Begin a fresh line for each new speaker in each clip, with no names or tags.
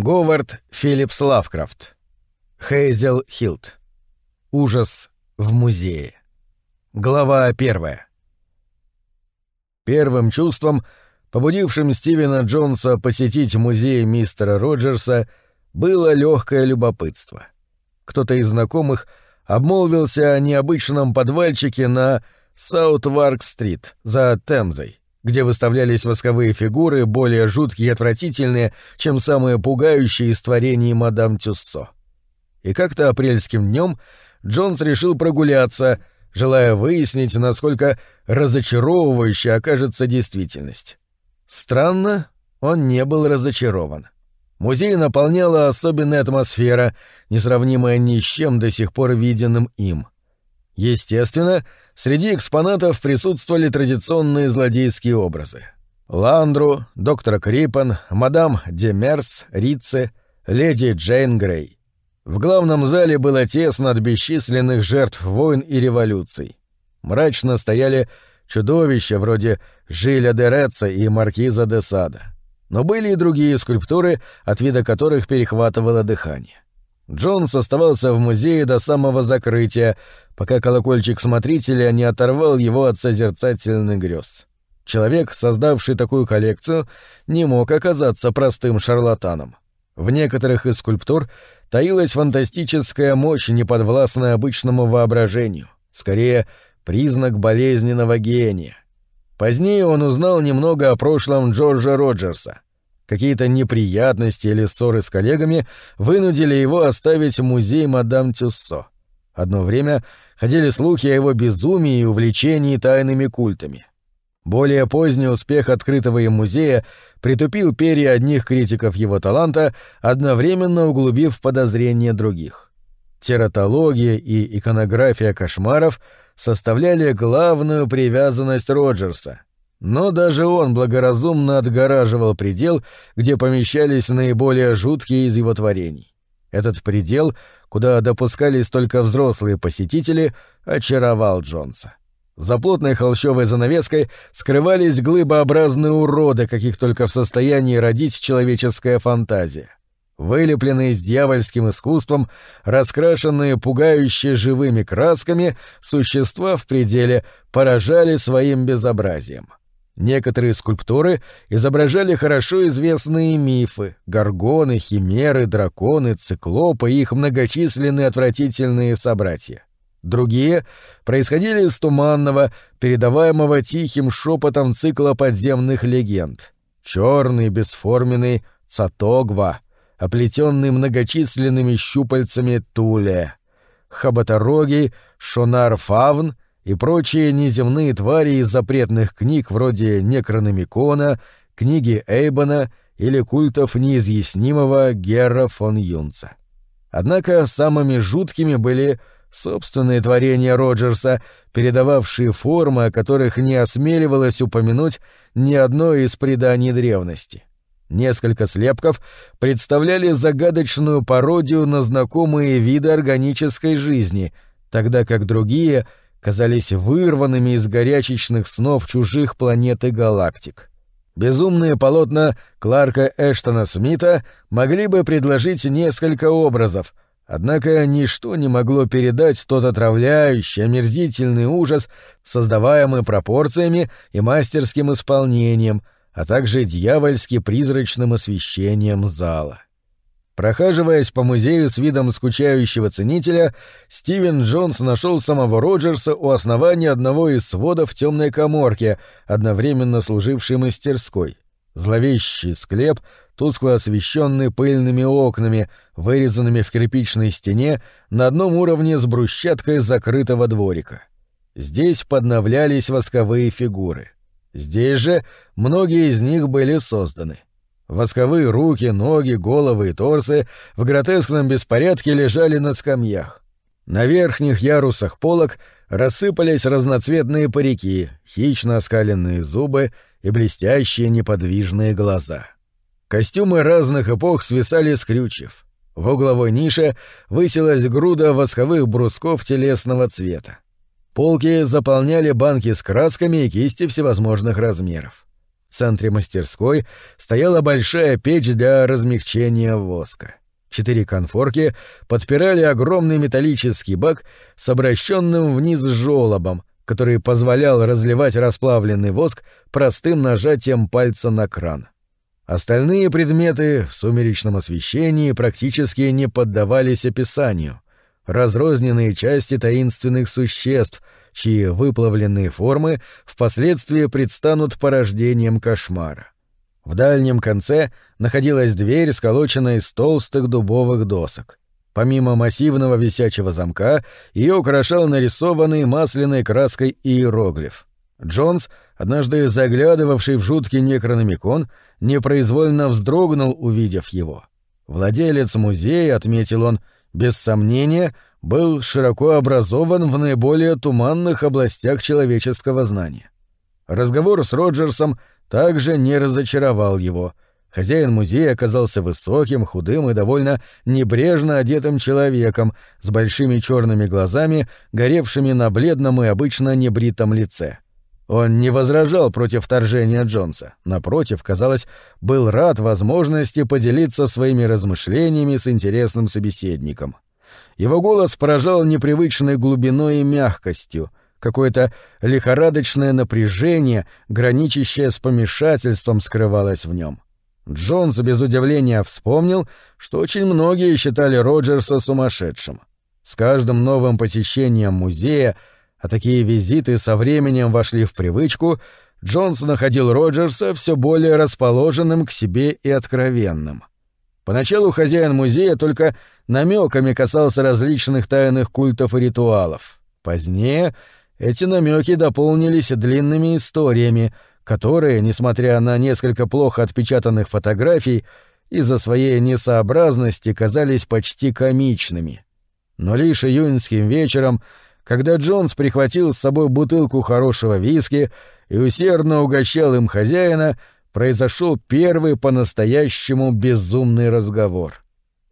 Говард Филлипс Лавкрафт. Хейзел Хилт. Ужас в музее. Глава первая. Первым чувством, побудившим Стивена Джонса посетить музей мистера Роджерса, было легкое любопытство. Кто-то из знакомых обмолвился о необычном подвальчике на Саутварк-стрит за Темзой, где выставлялись восковые фигуры, более жуткие и отвратительные, чем самые пугающие из творений мадам Тюссо. И как-то апрельским днем Джонс решил прогуляться, желая выяснить, насколько разочаровывающей окажется действительность. Странно, он не был разочарован. Музей наполняла особенная атмосфера, несравнимая ни с чем до сих пор виденным им. Естественно, среди экспонатов присутствовали традиционные злодейские образы. Ландру, доктор Крипан, мадам Демерс, Рице, леди Джейн Грей. В главном зале было тесно от бесчисленных жертв войн и революций. Мрачно стояли чудовища вроде Жиля де Реца и Маркиза де Сада. Но были и другие скульптуры, от вида которых перехватывало дыхание. Джонс оставался в музее до самого закрытия, пока колокольчик смотрителя не оторвал его от созерцательных грез. Человек, создавший такую коллекцию, не мог оказаться простым шарлатаном. В некоторых из скульптур таилась фантастическая мощь, неподвластная обычному воображению, скорее признак болезненного гения. Позднее он узнал немного о прошлом Джорджа Роджерса. Какие-то неприятности или ссоры с коллегами вынудили его оставить музей мадам Тюссо. Одно время ходили слухи о его безумии и увлечении тайными культами. Более поздний успех открытого им музея притупил перья одних критиков его таланта, одновременно углубив подозрения других. Тератология и иконография кошмаров составляли главную привязанность Роджерса. Но даже он благоразумно отгораживал предел, где помещались наиболее жуткие из его творений. Этот предел, куда допускались только взрослые посетители, очаровал Джонса. За плотной холщовой занавеской скрывались глыбообразные уроды, каких только в состоянии родить человеческая фантазия. Вылепленные с дьявольским искусством, раскрашенные пугающе живыми красками, существа в пределе поражали своим безобразием. Некоторые скульптуры изображали хорошо известные мифы — горгоны, химеры, драконы, циклопы и их многочисленные отвратительные собратья. Другие происходили из туманного, передаваемого тихим шепотом цикла подземных легенд. Черный, бесформенный Цатогва, оплетенный многочисленными щупальцами Туле, Хабатороги, Шонар-Фавн и прочие неземные твари из запретных книг вроде Некрономикона, книги Эйбона или культов неизъяснимого Герра фон Юнца. Однако самыми жуткими были собственные творения Роджерса, передававшие формы, о которых не осмеливалось упомянуть ни одно из преданий древности. Несколько слепков представляли загадочную пародию на знакомые виды органической жизни, тогда как другие казались вырванными из горячечных снов чужих планет и галактик. Безумные полотна Кларка Эштона Смита могли бы предложить несколько образов — Однако ничто не могло передать тот отравляющий, омерзительный ужас, создаваемый пропорциями и мастерским исполнением, а также дьявольски призрачным освещением зала. Прохаживаясь по музею с видом скучающего ценителя, Стивен Джонс нашел самого Роджерса у основания одного из сводов темной коморки, одновременно служившей мастерской. Зловещий склеп тускло освещенный пыльными окнами, вырезанными в кирпичной стене на одном уровне с брусчаткой закрытого дворика. Здесь подновлялись восковые фигуры. Здесь же многие из них были созданы. Восковые руки, ноги, головы и торсы в гротескном беспорядке лежали на скамьях. На верхних ярусах полок рассыпались разноцветные парики, хищно оскаленные зубы и блестящие неподвижные глаза. Костюмы разных эпох свисали с крючев. В угловой нише высилась груда восковых брусков телесного цвета. Полки заполняли банки с красками и кисти всевозможных размеров. Центре мастерской стояла большая печь для размягчения воска. Четыре конфорки подпирали огромный металлический бак с обращенным вниз желобом, который позволял разливать расплавленный воск простым нажатием пальца на кран. Остальные предметы в сумеречном освещении практически не поддавались описанию. Разрозненные части таинственных существ, чьи выплавленные формы впоследствии предстанут порождением кошмара. В дальнем конце находилась дверь, сколоченная из толстых дубовых досок. Помимо массивного висячего замка, ее украшал нарисованный масляной краской иероглиф. Джонс, однажды заглядывавший в жуткий некрономикон, непроизвольно вздрогнул, увидев его. Владелец музея, отметил он, без сомнения, был широко образован в наиболее туманных областях человеческого знания. Разговор с Роджерсом также не разочаровал его. Хозяин музея оказался высоким, худым и довольно небрежно одетым человеком с большими черными глазами, горевшими на бледном и обычно небритом лице. Он не возражал против вторжения Джонса, напротив, казалось, был рад возможности поделиться своими размышлениями с интересным собеседником. Его голос поражал непривычной глубиной и мягкостью, какое-то лихорадочное напряжение, граничащее с помешательством, скрывалось в нем. Джонс без удивления вспомнил, что очень многие считали Роджерса сумасшедшим. С каждым новым посещением музея а такие визиты со временем вошли в привычку, Джонс находил Роджерса все более расположенным к себе и откровенным. Поначалу хозяин музея только намеками касался различных тайных культов и ритуалов. Позднее эти намеки дополнились длинными историями, которые, несмотря на несколько плохо отпечатанных фотографий, из-за своей несообразности казались почти комичными. Но лишь июньским вечером когда Джонс прихватил с собой бутылку хорошего виски и усердно угощал им хозяина, произошел первый по-настоящему безумный разговор.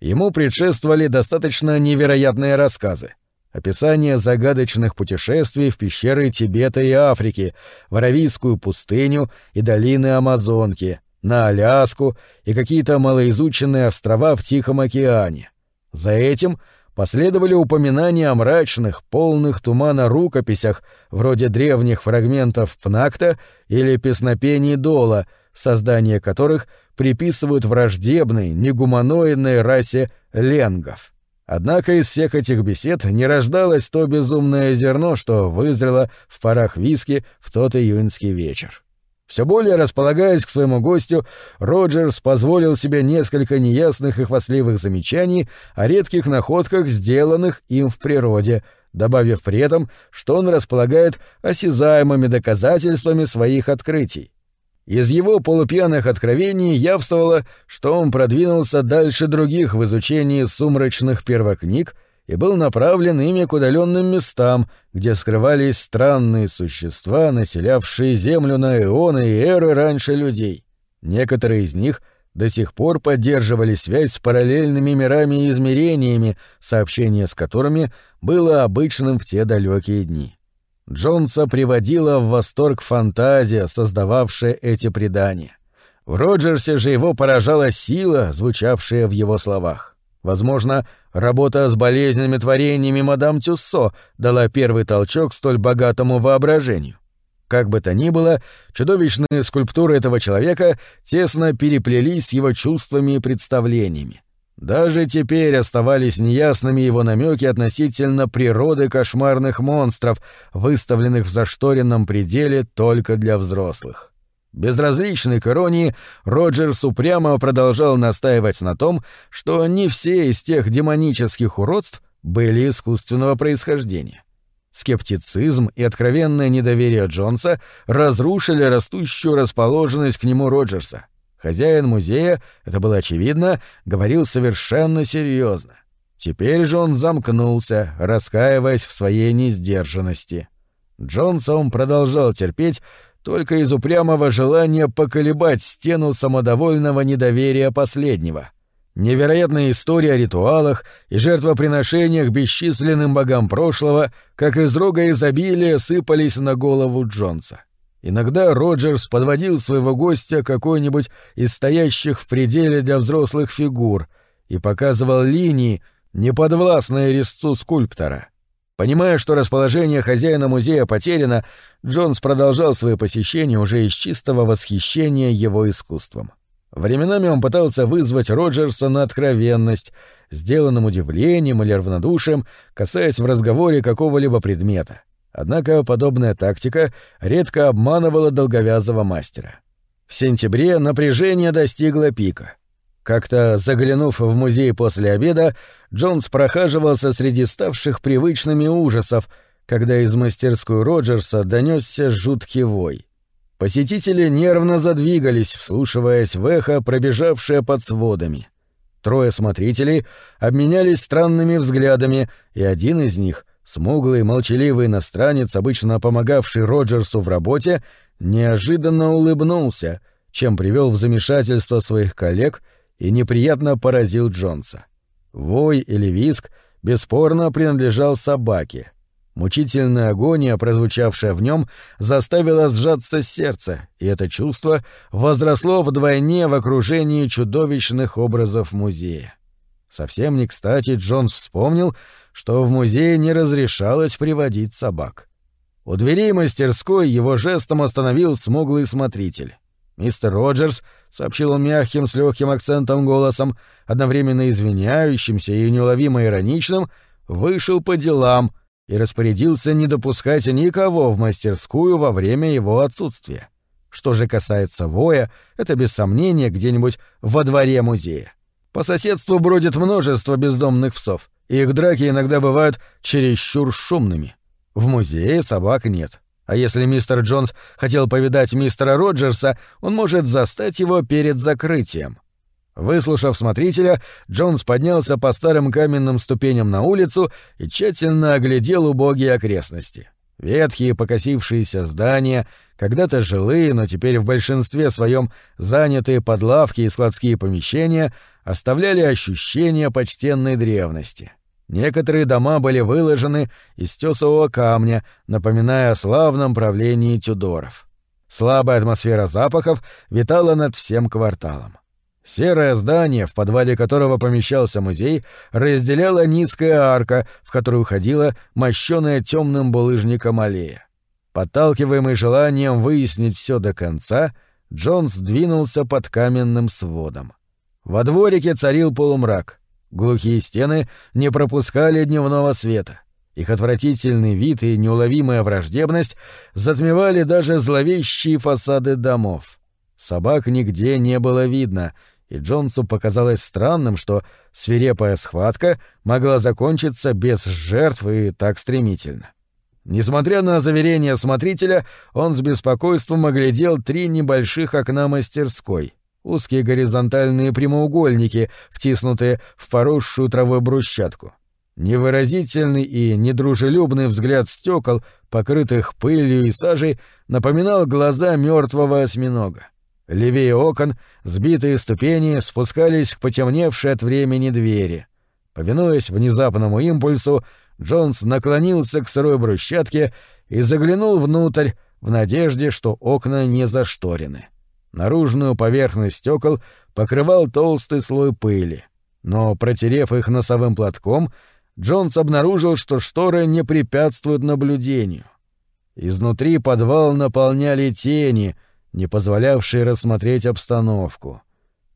Ему предшествовали достаточно невероятные рассказы. Описание загадочных путешествий в пещеры Тибета и Африки, в Аравийскую пустыню и долины Амазонки, на Аляску и какие-то малоизученные острова в Тихом океане. За этим — последовали упоминания о мрачных, полных тумана рукописях, вроде древних фрагментов Пнакта или песнопений Дола, создание которых приписывают враждебной, негуманоидной расе ленгов. Однако из всех этих бесед не рождалось то безумное зерно, что вызрело в парах виски в тот июньский вечер. Все более располагаясь к своему гостю, Роджерс позволил себе несколько неясных и хвастливых замечаний о редких находках, сделанных им в природе, добавив при этом, что он располагает осязаемыми доказательствами своих открытий. Из его полупьяных откровений явствовало, что он продвинулся дальше других в изучении сумрачных первокниг и был направлен ими к удаленным местам, где скрывались странные существа, населявшие Землю на эоны и эры раньше людей. Некоторые из них до сих пор поддерживали связь с параллельными мирами и измерениями, сообщение с которыми было обычным в те далекие дни. Джонса приводила в восторг фантазия, создававшая эти предания. В Роджерсе же его поражала сила, звучавшая в его словах. Возможно, Работа с болезненными творениями мадам Тюссо дала первый толчок столь богатому воображению. Как бы то ни было, чудовищные скульптуры этого человека тесно переплелись с его чувствами и представлениями. Даже теперь оставались неясными его намеки относительно природы кошмарных монстров, выставленных в зашторенном пределе только для взрослых. Безразличный к иронии, Роджерс упрямо продолжал настаивать на том, что не все из тех демонических уродств были искусственного происхождения. Скептицизм и откровенное недоверие Джонса разрушили растущую расположенность к нему Роджерса. Хозяин музея, это было очевидно, говорил совершенно серьезно. Теперь же он замкнулся, раскаиваясь в своей несдержанности. Джонса он продолжал терпеть, только из упрямого желания поколебать стену самодовольного недоверия последнего. Невероятная история о ритуалах и жертвоприношениях бесчисленным богам прошлого, как из рога изобилия, сыпались на голову Джонса. Иногда Роджерс подводил своего гостя какой-нибудь из стоящих в пределе для взрослых фигур и показывал линии, неподвластные резцу скульптора. Понимая, что расположение хозяина музея потеряно, Джонс продолжал свои посещения уже из чистого восхищения его искусством. Временами он пытался вызвать Роджерса на откровенность, сделанным удивлением или равнодушием, касаясь в разговоре какого-либо предмета. Однако подобная тактика редко обманывала долговязого мастера. В сентябре напряжение достигло пика. Как-то заглянув в музей после обеда, Джонс прохаживался среди ставших привычными ужасов, когда из мастерской Роджерса донесся жуткий вой. Посетители нервно задвигались, вслушиваясь в эхо, пробежавшее под сводами. Трое смотрителей обменялись странными взглядами, и один из них, смуглый, молчаливый иностранец, обычно помогавший Роджерсу в работе, неожиданно улыбнулся, чем привел в замешательство своих коллег — и неприятно поразил Джонса. Вой или виск бесспорно принадлежал собаке. Мучительная агония, прозвучавшая в нем, заставила сжаться сердце, и это чувство возросло вдвойне в окружении чудовищных образов музея. Совсем не кстати Джонс вспомнил, что в музее не разрешалось приводить собак. У дверей мастерской его жестом остановил смуглый смотритель. «Мистер Роджерс», — сообщил он мягким, с легким акцентом голосом, одновременно извиняющимся и неуловимо ироничным, вышел по делам и распорядился не допускать никого в мастерскую во время его отсутствия. Что же касается воя, это без сомнения где-нибудь во дворе музея. По соседству бродит множество бездомных псов, их драки иногда бывают чересчур шумными. В музее собак нет. А если мистер Джонс хотел повидать мистера Роджерса, он может застать его перед закрытием. Выслушав смотрителя, Джонс поднялся по старым каменным ступеням на улицу и тщательно оглядел убогие окрестности. Ветхие покосившиеся здания, когда-то жилые, но теперь в большинстве своем занятые под лавки и складские помещения, оставляли ощущение почтенной древности. Некоторые дома были выложены из тесового камня, напоминая о славном правлении Тюдоров. Слабая атмосфера запахов витала над всем кварталом. Серое здание, в подвале которого помещался музей, разделяла низкая арка, в которую уходила мощёная темным булыжником аллея. Подталкиваемый желанием выяснить все до конца, Джонс двинулся под каменным сводом. Во дворике царил полумрак — Глухие стены не пропускали дневного света. Их отвратительный вид и неуловимая враждебность затмевали даже зловещие фасады домов. Собак нигде не было видно, и Джонсу показалось странным, что свирепая схватка могла закончиться без жертв и так стремительно. Несмотря на заверения смотрителя, он с беспокойством оглядел три небольших окна мастерской — узкие горизонтальные прямоугольники, втиснутые в поросшую травой брусчатку. Невыразительный и недружелюбный взгляд стекол, покрытых пылью и сажей, напоминал глаза мертвого осьминога. Левее окон, сбитые ступени спускались к потемневшей от времени двери. Повинуясь внезапному импульсу, Джонс наклонился к сырой брусчатке и заглянул внутрь в надежде, что окна не зашторены. Наружную поверхность стекол покрывал толстый слой пыли. Но, протерев их носовым платком, Джонс обнаружил, что шторы не препятствуют наблюдению. Изнутри подвал наполняли тени, не позволявшие рассмотреть обстановку.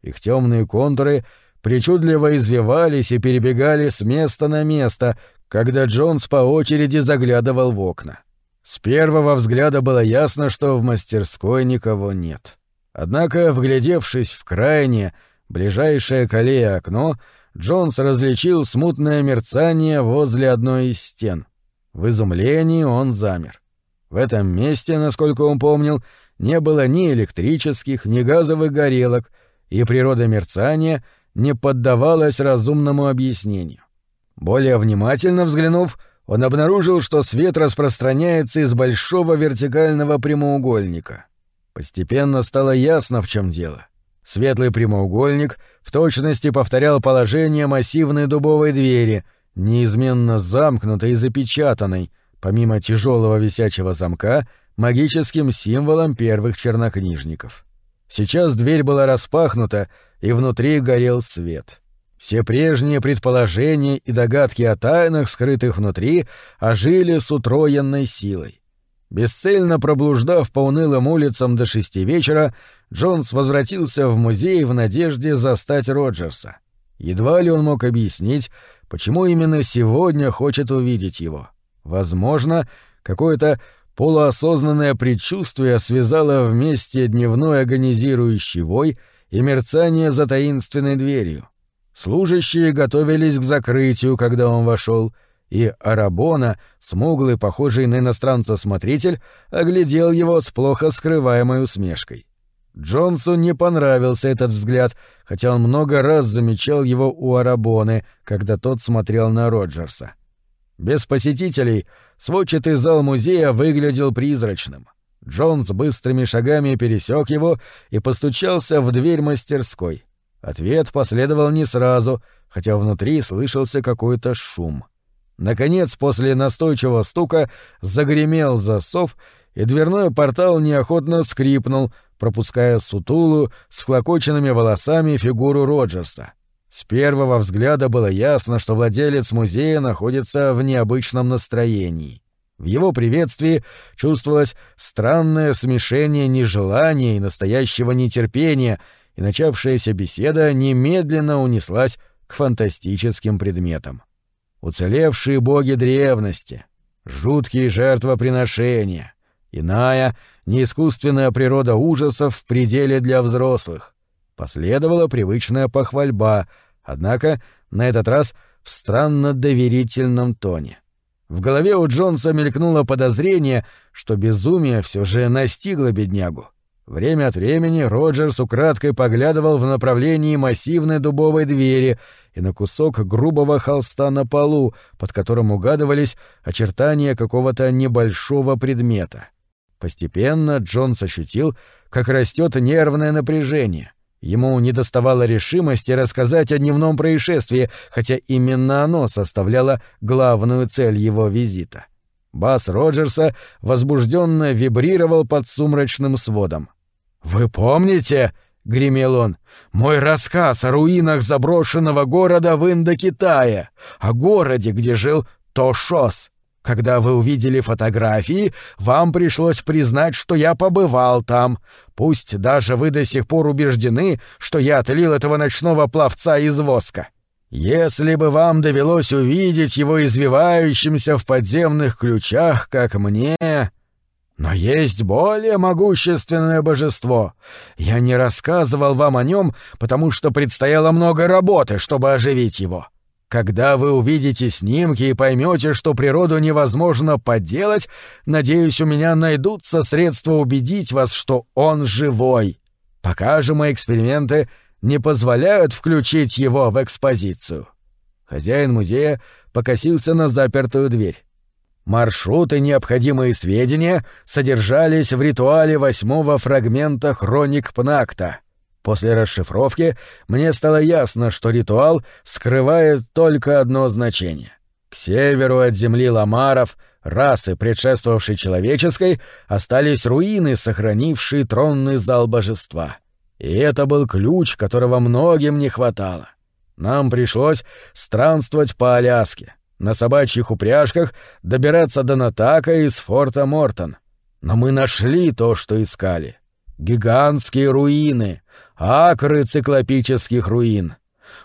Их темные контуры причудливо извивались и перебегали с места на место, когда Джонс по очереди заглядывал в окна. С первого взгляда было ясно, что в мастерской никого нет. Однако, вглядевшись в крайнее, ближайшее к аллее окно, Джонс различил смутное мерцание возле одной из стен. В изумлении он замер. В этом месте, насколько он помнил, не было ни электрических, ни газовых горелок, и природа мерцания не поддавалась разумному объяснению. Более внимательно взглянув, он обнаружил, что свет распространяется из большого вертикального прямоугольника — Постепенно стало ясно, в чем дело. Светлый прямоугольник в точности повторял положение массивной дубовой двери, неизменно замкнутой и запечатанной, помимо тяжелого висячего замка, магическим символом первых чернокнижников. Сейчас дверь была распахнута, и внутри горел свет. Все прежние предположения и догадки о тайнах, скрытых внутри, ожили с утроенной силой. Бесцельно проблуждав по унылым улицам до шести вечера, Джонс возвратился в музей в надежде застать Роджерса. Едва ли он мог объяснить, почему именно сегодня хочет увидеть его. Возможно, какое-то полуосознанное предчувствие связало вместе дневной агонизирующий вой и мерцание за таинственной дверью. Служащие готовились к закрытию, когда он вошел, и Арабона, смуглый, похожий на иностранца смотритель, оглядел его с плохо скрываемой усмешкой. Джонсу не понравился этот взгляд, хотя он много раз замечал его у Арабоны, когда тот смотрел на Роджерса. Без посетителей сводчатый зал музея выглядел призрачным. Джонс быстрыми шагами пересек его и постучался в дверь мастерской. Ответ последовал не сразу, хотя внутри слышался какой-то шум. Наконец, после настойчивого стука, загремел засов, и дверной портал неохотно скрипнул, пропуская сутулую, с хлокоченными волосами фигуру Роджерса. С первого взгляда было ясно, что владелец музея находится в необычном настроении. В его приветствии чувствовалось странное смешение нежелания и настоящего нетерпения, и начавшаяся беседа немедленно унеслась к фантастическим предметам. Уцелевшие боги древности, жуткие жертвоприношения, иная, неискусственная природа ужасов в пределе для взрослых. Последовала привычная похвальба, однако на этот раз в странно доверительном тоне. В голове у Джонса мелькнуло подозрение, что безумие все же настигло беднягу. Время от времени Роджерс украдкой поглядывал в направлении массивной дубовой двери и на кусок грубого холста на полу, под которым угадывались очертания какого-то небольшого предмета. Постепенно Джонс ощутил, как растет нервное напряжение. Ему недоставало решимости рассказать о дневном происшествии, хотя именно оно составляло главную цель его визита. Бас Роджерса возбужденно вибрировал под сумрачным сводом. «Вы помните?» — гремел он. «Мой рассказ о руинах заброшенного города в Индокитае, о городе, где жил Тошос. Когда вы увидели фотографии, вам пришлось признать, что я побывал там. Пусть даже вы до сих пор убеждены, что я отлил этого ночного пловца из воска. Если бы вам довелось увидеть его извивающимся в подземных ключах, как мне, но есть более могущественное божество. Я не рассказывал вам о нем, потому что предстояло много работы, чтобы оживить его. Когда вы увидите снимки и поймете, что природу невозможно подделать, надеюсь, у меня найдутся средства убедить вас, что он живой. Пока же мои эксперименты не позволяют включить его в экспозицию. Хозяин музея покосился на запертую дверь. Маршруты необходимые сведения содержались в ритуале восьмого фрагмента хроник Пнакта. После расшифровки мне стало ясно, что ритуал скрывает только одно значение. К северу от земли ламаров, расы, предшествовавшей человеческой, остались руины, сохранившие тронный зал божества. И это был ключ, которого многим не хватало. Нам пришлось странствовать по Аляске, на собачьих упряжках добираться до Натака из форта Мортон. Но мы нашли то, что искали. Гигантские руины, акры циклопических руин.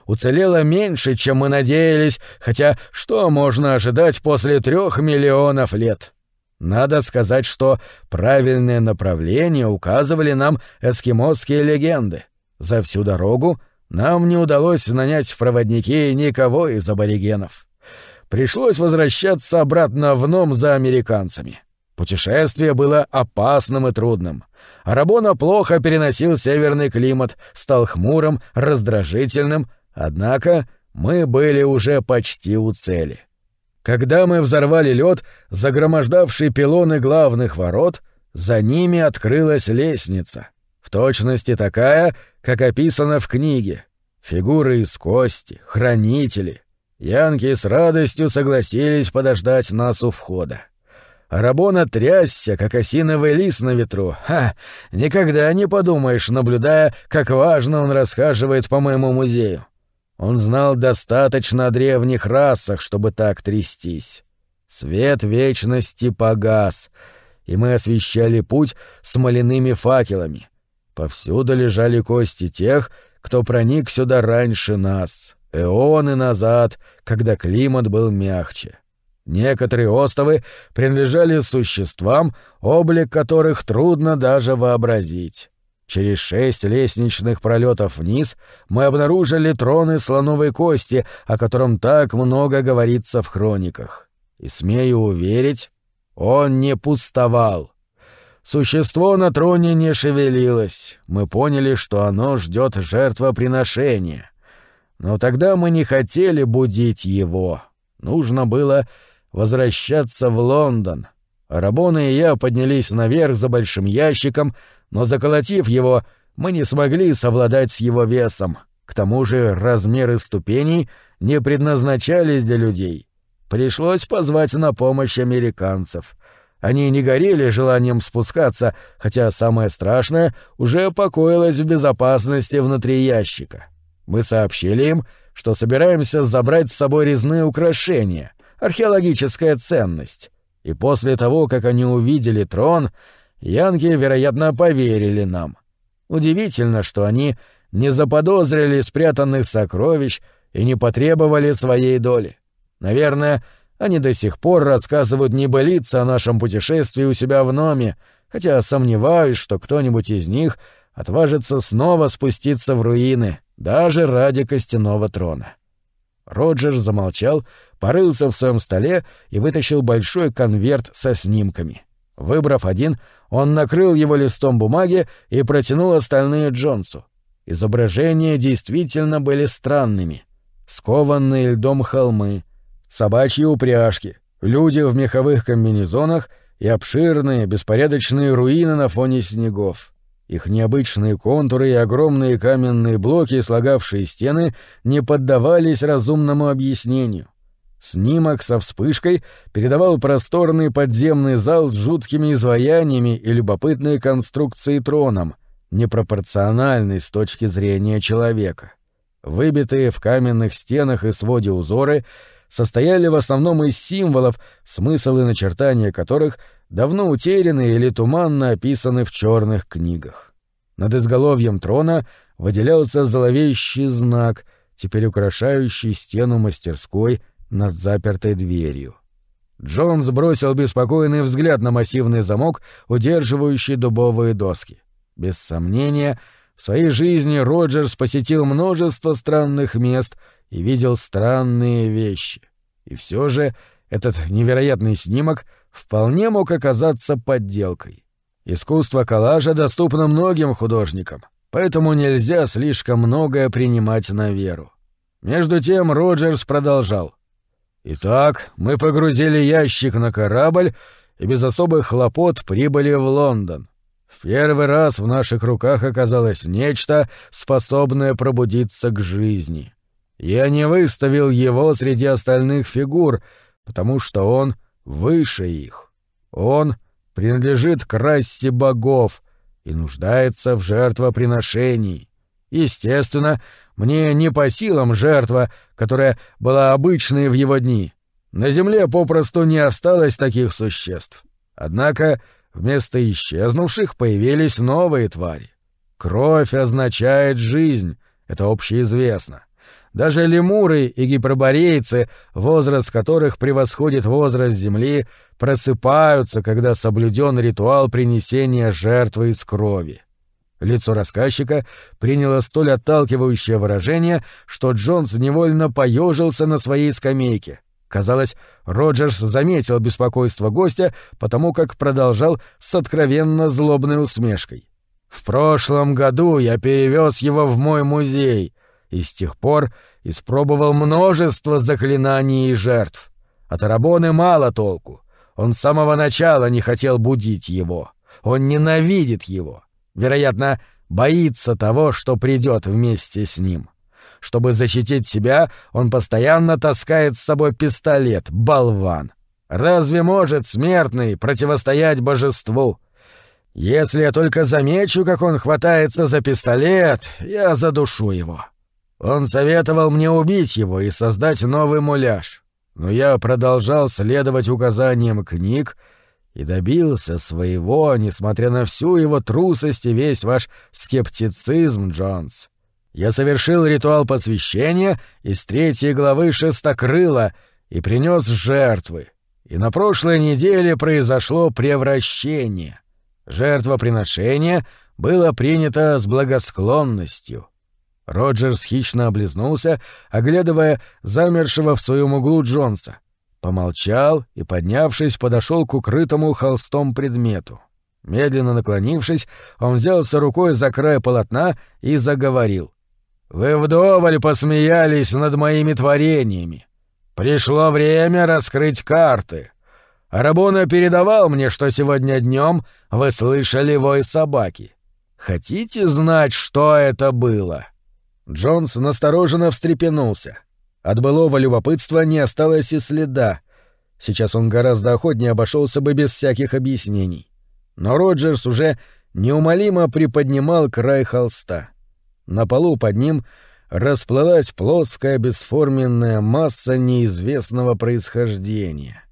Уцелело меньше, чем мы надеялись, хотя что можно ожидать после трех миллионов лет? Надо сказать, что правильное направление указывали нам эскимосские легенды. За всю дорогу нам не удалось нанять в проводники никого из аборигенов пришлось возвращаться обратно в Ном за американцами. Путешествие было опасным и трудным. Арабона плохо переносил северный климат, стал хмурым, раздражительным, однако мы были уже почти у цели. Когда мы взорвали лед, загромождавший пилоны главных ворот, за ними открылась лестница, в точности такая, как описано в книге. Фигуры из кости, хранители, Янки с радостью согласились подождать нас у входа. Арабона трясся, как осиновый лист на ветру. Ха! Никогда не подумаешь, наблюдая, как важно он расхаживает по моему музею. Он знал достаточно о древних расах, чтобы так трястись. Свет вечности погас, и мы освещали путь смоляными факелами. Повсюду лежали кости тех, кто проник сюда раньше нас, эоны назад, когда климат был мягче. Некоторые остовы принадлежали существам, облик которых трудно даже вообразить. Через шесть лестничных пролетов вниз мы обнаружили троны слоновой кости, о котором так много говорится в хрониках. И смею уверить, он не пустовал. Существо на троне не шевелилось. Мы поняли, что оно ждет жертвоприношения. Но тогда мы не хотели будить его. Нужно было возвращаться в Лондон. Рабона и я поднялись наверх за большим ящиком, но, заколотив его, мы не смогли совладать с его весом. К тому же размеры ступеней не предназначались для людей. Пришлось позвать на помощь американцев. Они не горели желанием спускаться, хотя самое страшное уже покоилось в безопасности внутри ящика. Мы сообщили им, что собираемся забрать с собой резные украшения, археологическая ценность. И после того, как они увидели трон, янки, вероятно, поверили нам. Удивительно, что они не заподозрили спрятанных сокровищ и не потребовали своей доли. Наверное, они до сих пор рассказывают небылицы о нашем путешествии у себя в Номе, хотя сомневаюсь, что кто-нибудь из них отважится снова спуститься в руины, даже ради костяного трона. Роджер замолчал, порылся в своем столе и вытащил большой конверт со снимками. Выбрав один, он накрыл его листом бумаги и протянул остальные Джонсу. Изображения действительно были странными. Скованные льдом холмы, собачьи упряжки, люди в меховых комбинезонах и обширные беспорядочные руины на фоне снегов. Их необычные контуры и огромные каменные блоки, слагавшие стены, не поддавались разумному объяснению. Снимок со вспышкой передавал просторный подземный зал с жуткими изваяниями и любопытной конструкцией троном, непропорциональной с точки зрения человека. Выбитые в каменных стенах и своде узоры состояли в основном из символов, смысл и начертания которых давно утеряны или туманно описаны в черных книгах. Над изголовьем трона выделялся зловещий знак, теперь украшающий стену мастерской над запертой дверью. Джон сбросил беспокойный взгляд на массивный замок, удерживающий дубовые доски. Без сомнения, в своей жизни Роджерс посетил множество странных мест и видел странные вещи. И все же этот невероятный снимок вполне мог оказаться подделкой. Искусство коллажа доступно многим художникам, поэтому нельзя слишком многое принимать на веру. Между тем Роджерс продолжал. «Итак, мы погрузили ящик на корабль и без особых хлопот прибыли в Лондон. В первый раз в наших руках оказалось нечто, способное пробудиться к жизни. Я не выставил его среди остальных фигур, потому что он выше их. Он принадлежит к расе богов и нуждается в жертвоприношении. Естественно, мне не по силам жертва, которая была обычной в его дни. На земле попросту не осталось таких существ. Однако вместо исчезнувших появились новые твари. Кровь означает жизнь, это общеизвестно. Даже лемуры и гиперборейцы, возраст которых превосходит возраст Земли, просыпаются, когда соблюден ритуал принесения жертвы из крови. Лицо рассказчика приняло столь отталкивающее выражение, что Джонс невольно поежился на своей скамейке. Казалось, Роджерс заметил беспокойство гостя, потому как продолжал с откровенно злобной усмешкой. «В прошлом году я перевез его в мой музей и с тех пор испробовал множество заклинаний и жертв. От Арабоны мало толку. Он с самого начала не хотел будить его. Он ненавидит его. Вероятно, боится того, что придет вместе с ним. Чтобы защитить себя, он постоянно таскает с собой пистолет, болван. Разве может смертный противостоять божеству? Если я только замечу, как он хватается за пистолет, я задушу его. Он советовал мне убить его и создать новый муляж. Но я продолжал следовать указаниям книг и добился своего, несмотря на всю его трусость и весь ваш скептицизм, Джонс. Я совершил ритуал посвящения из третьей главы Шестокрыла и принес жертвы. И на прошлой неделе произошло превращение. Жертвоприношение было принято с благосклонностью. Роджерс хищно облизнулся, оглядывая замершего в своем углу Джонса. Помолчал и, поднявшись, подошел к укрытому холстом предмету. Медленно наклонившись, он взялся рукой за край полотна и заговорил. «Вы вдоволь посмеялись над моими творениями. Пришло время раскрыть карты. Арабона передавал мне, что сегодня днем вы слышали вой собаки. Хотите знать, что это было?» Джонс настороженно встрепенулся. От былого любопытства не осталось и следа. Сейчас он гораздо охотнее обошелся бы без всяких объяснений. Но Роджерс уже неумолимо приподнимал край холста. На полу под ним расплылась плоская бесформенная масса неизвестного происхождения.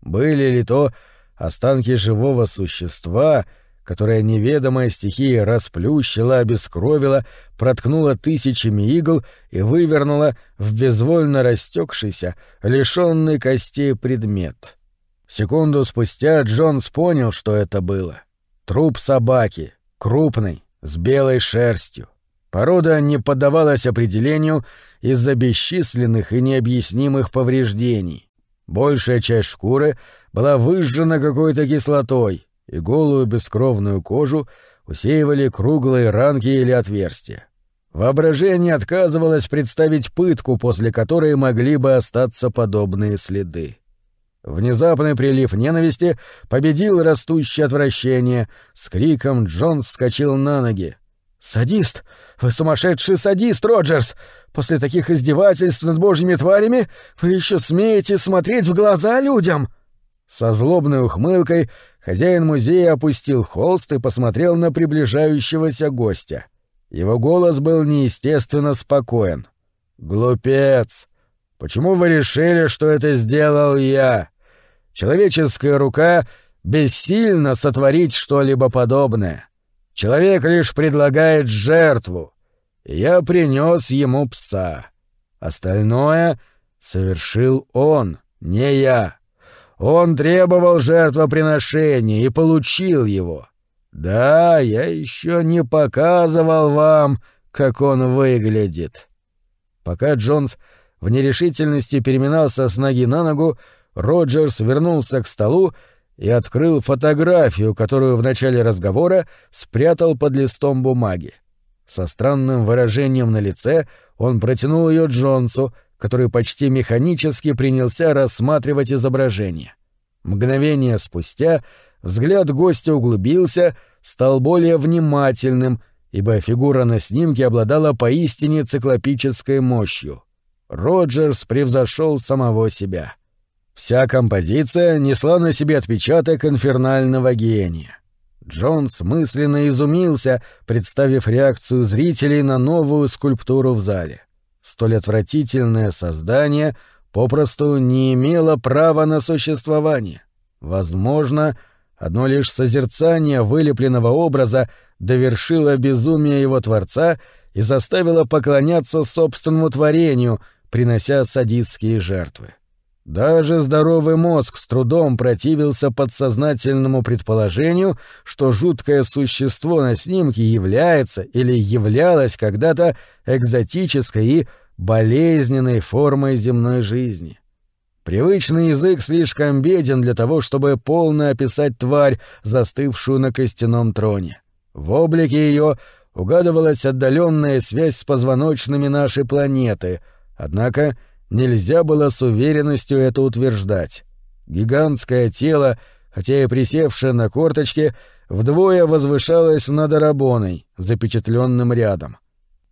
Были ли то останки живого существа — которая неведомая стихия расплющила, обескровила, проткнула тысячами игл и вывернула в безвольно растекшийся, лишенный костей предмет. Секунду спустя Джонс понял, что это было. Труп собаки, крупный, с белой шерстью. Порода не поддавалась определению из-за бесчисленных и необъяснимых повреждений. Большая часть шкуры была выжжена какой-то кислотой, и голую бескровную кожу усеивали круглые ранки или отверстия. Воображение отказывалось представить пытку, после которой могли бы остаться подобные следы. Внезапный прилив ненависти победил растущее отвращение. С криком Джонс вскочил на ноги. «Садист! Вы сумасшедший садист, Роджерс! После таких издевательств над божьими тварями вы еще смеете смотреть в глаза людям!» Со злобной ухмылкой Хозяин музея опустил холст и посмотрел на приближающегося гостя. Его голос был неестественно спокоен. «Глупец! Почему вы решили, что это сделал я? Человеческая рука бессильно сотворить что-либо подобное. Человек лишь предлагает жертву. я принес ему пса. Остальное совершил он, не я. Он требовал жертвоприношения и получил его. Да, я еще не показывал вам, как он выглядит. Пока Джонс в нерешительности переминался с ноги на ногу, Роджерс вернулся к столу и открыл фотографию, которую в начале разговора спрятал под листом бумаги. Со странным выражением на лице он протянул ее Джонсу, который почти механически принялся рассматривать изображение. Мгновение спустя взгляд гостя углубился, стал более внимательным, ибо фигура на снимке обладала поистине циклопической мощью. Роджерс превзошел самого себя. Вся композиция несла на себе отпечаток инфернального гения. Джонс мысленно изумился, представив реакцию зрителей на новую скульптуру в зале. Столь отвратительное создание попросту не имело права на существование. Возможно, одно лишь созерцание вылепленного образа довершило безумие его творца и заставило поклоняться собственному творению, принося садистские жертвы. Даже здоровый мозг с трудом противился подсознательному предположению, что жуткое существо на снимке является или являлось когда-то экзотической и болезненной формой земной жизни. Привычный язык слишком беден для того, чтобы полно описать тварь, застывшую на костяном троне. В облике ее угадывалась отдаленная связь с позвоночными нашей планеты, однако нельзя было с уверенностью это утверждать. Гигантское тело, хотя и присевшее на корточке, вдвое возвышалось над Арабоной, запечатленным рядом.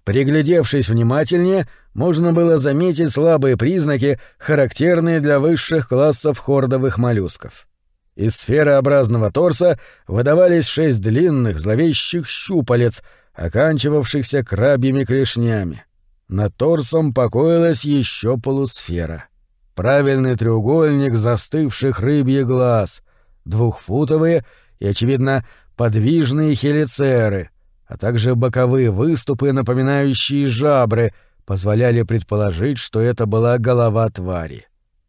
Приглядевшись внимательнее, можно было заметить слабые признаки, характерные для высших классов хордовых моллюсков. Из сферообразного торса выдавались шесть длинных зловещих щупалец, оканчивавшихся крабьими клешнями. Над торсом покоилась еще полусфера. Правильный треугольник застывших рыбьих глаз, двухфутовые и, очевидно, подвижные хелицеры, а также боковые выступы, напоминающие жабры, позволяли предположить, что это была голова твари.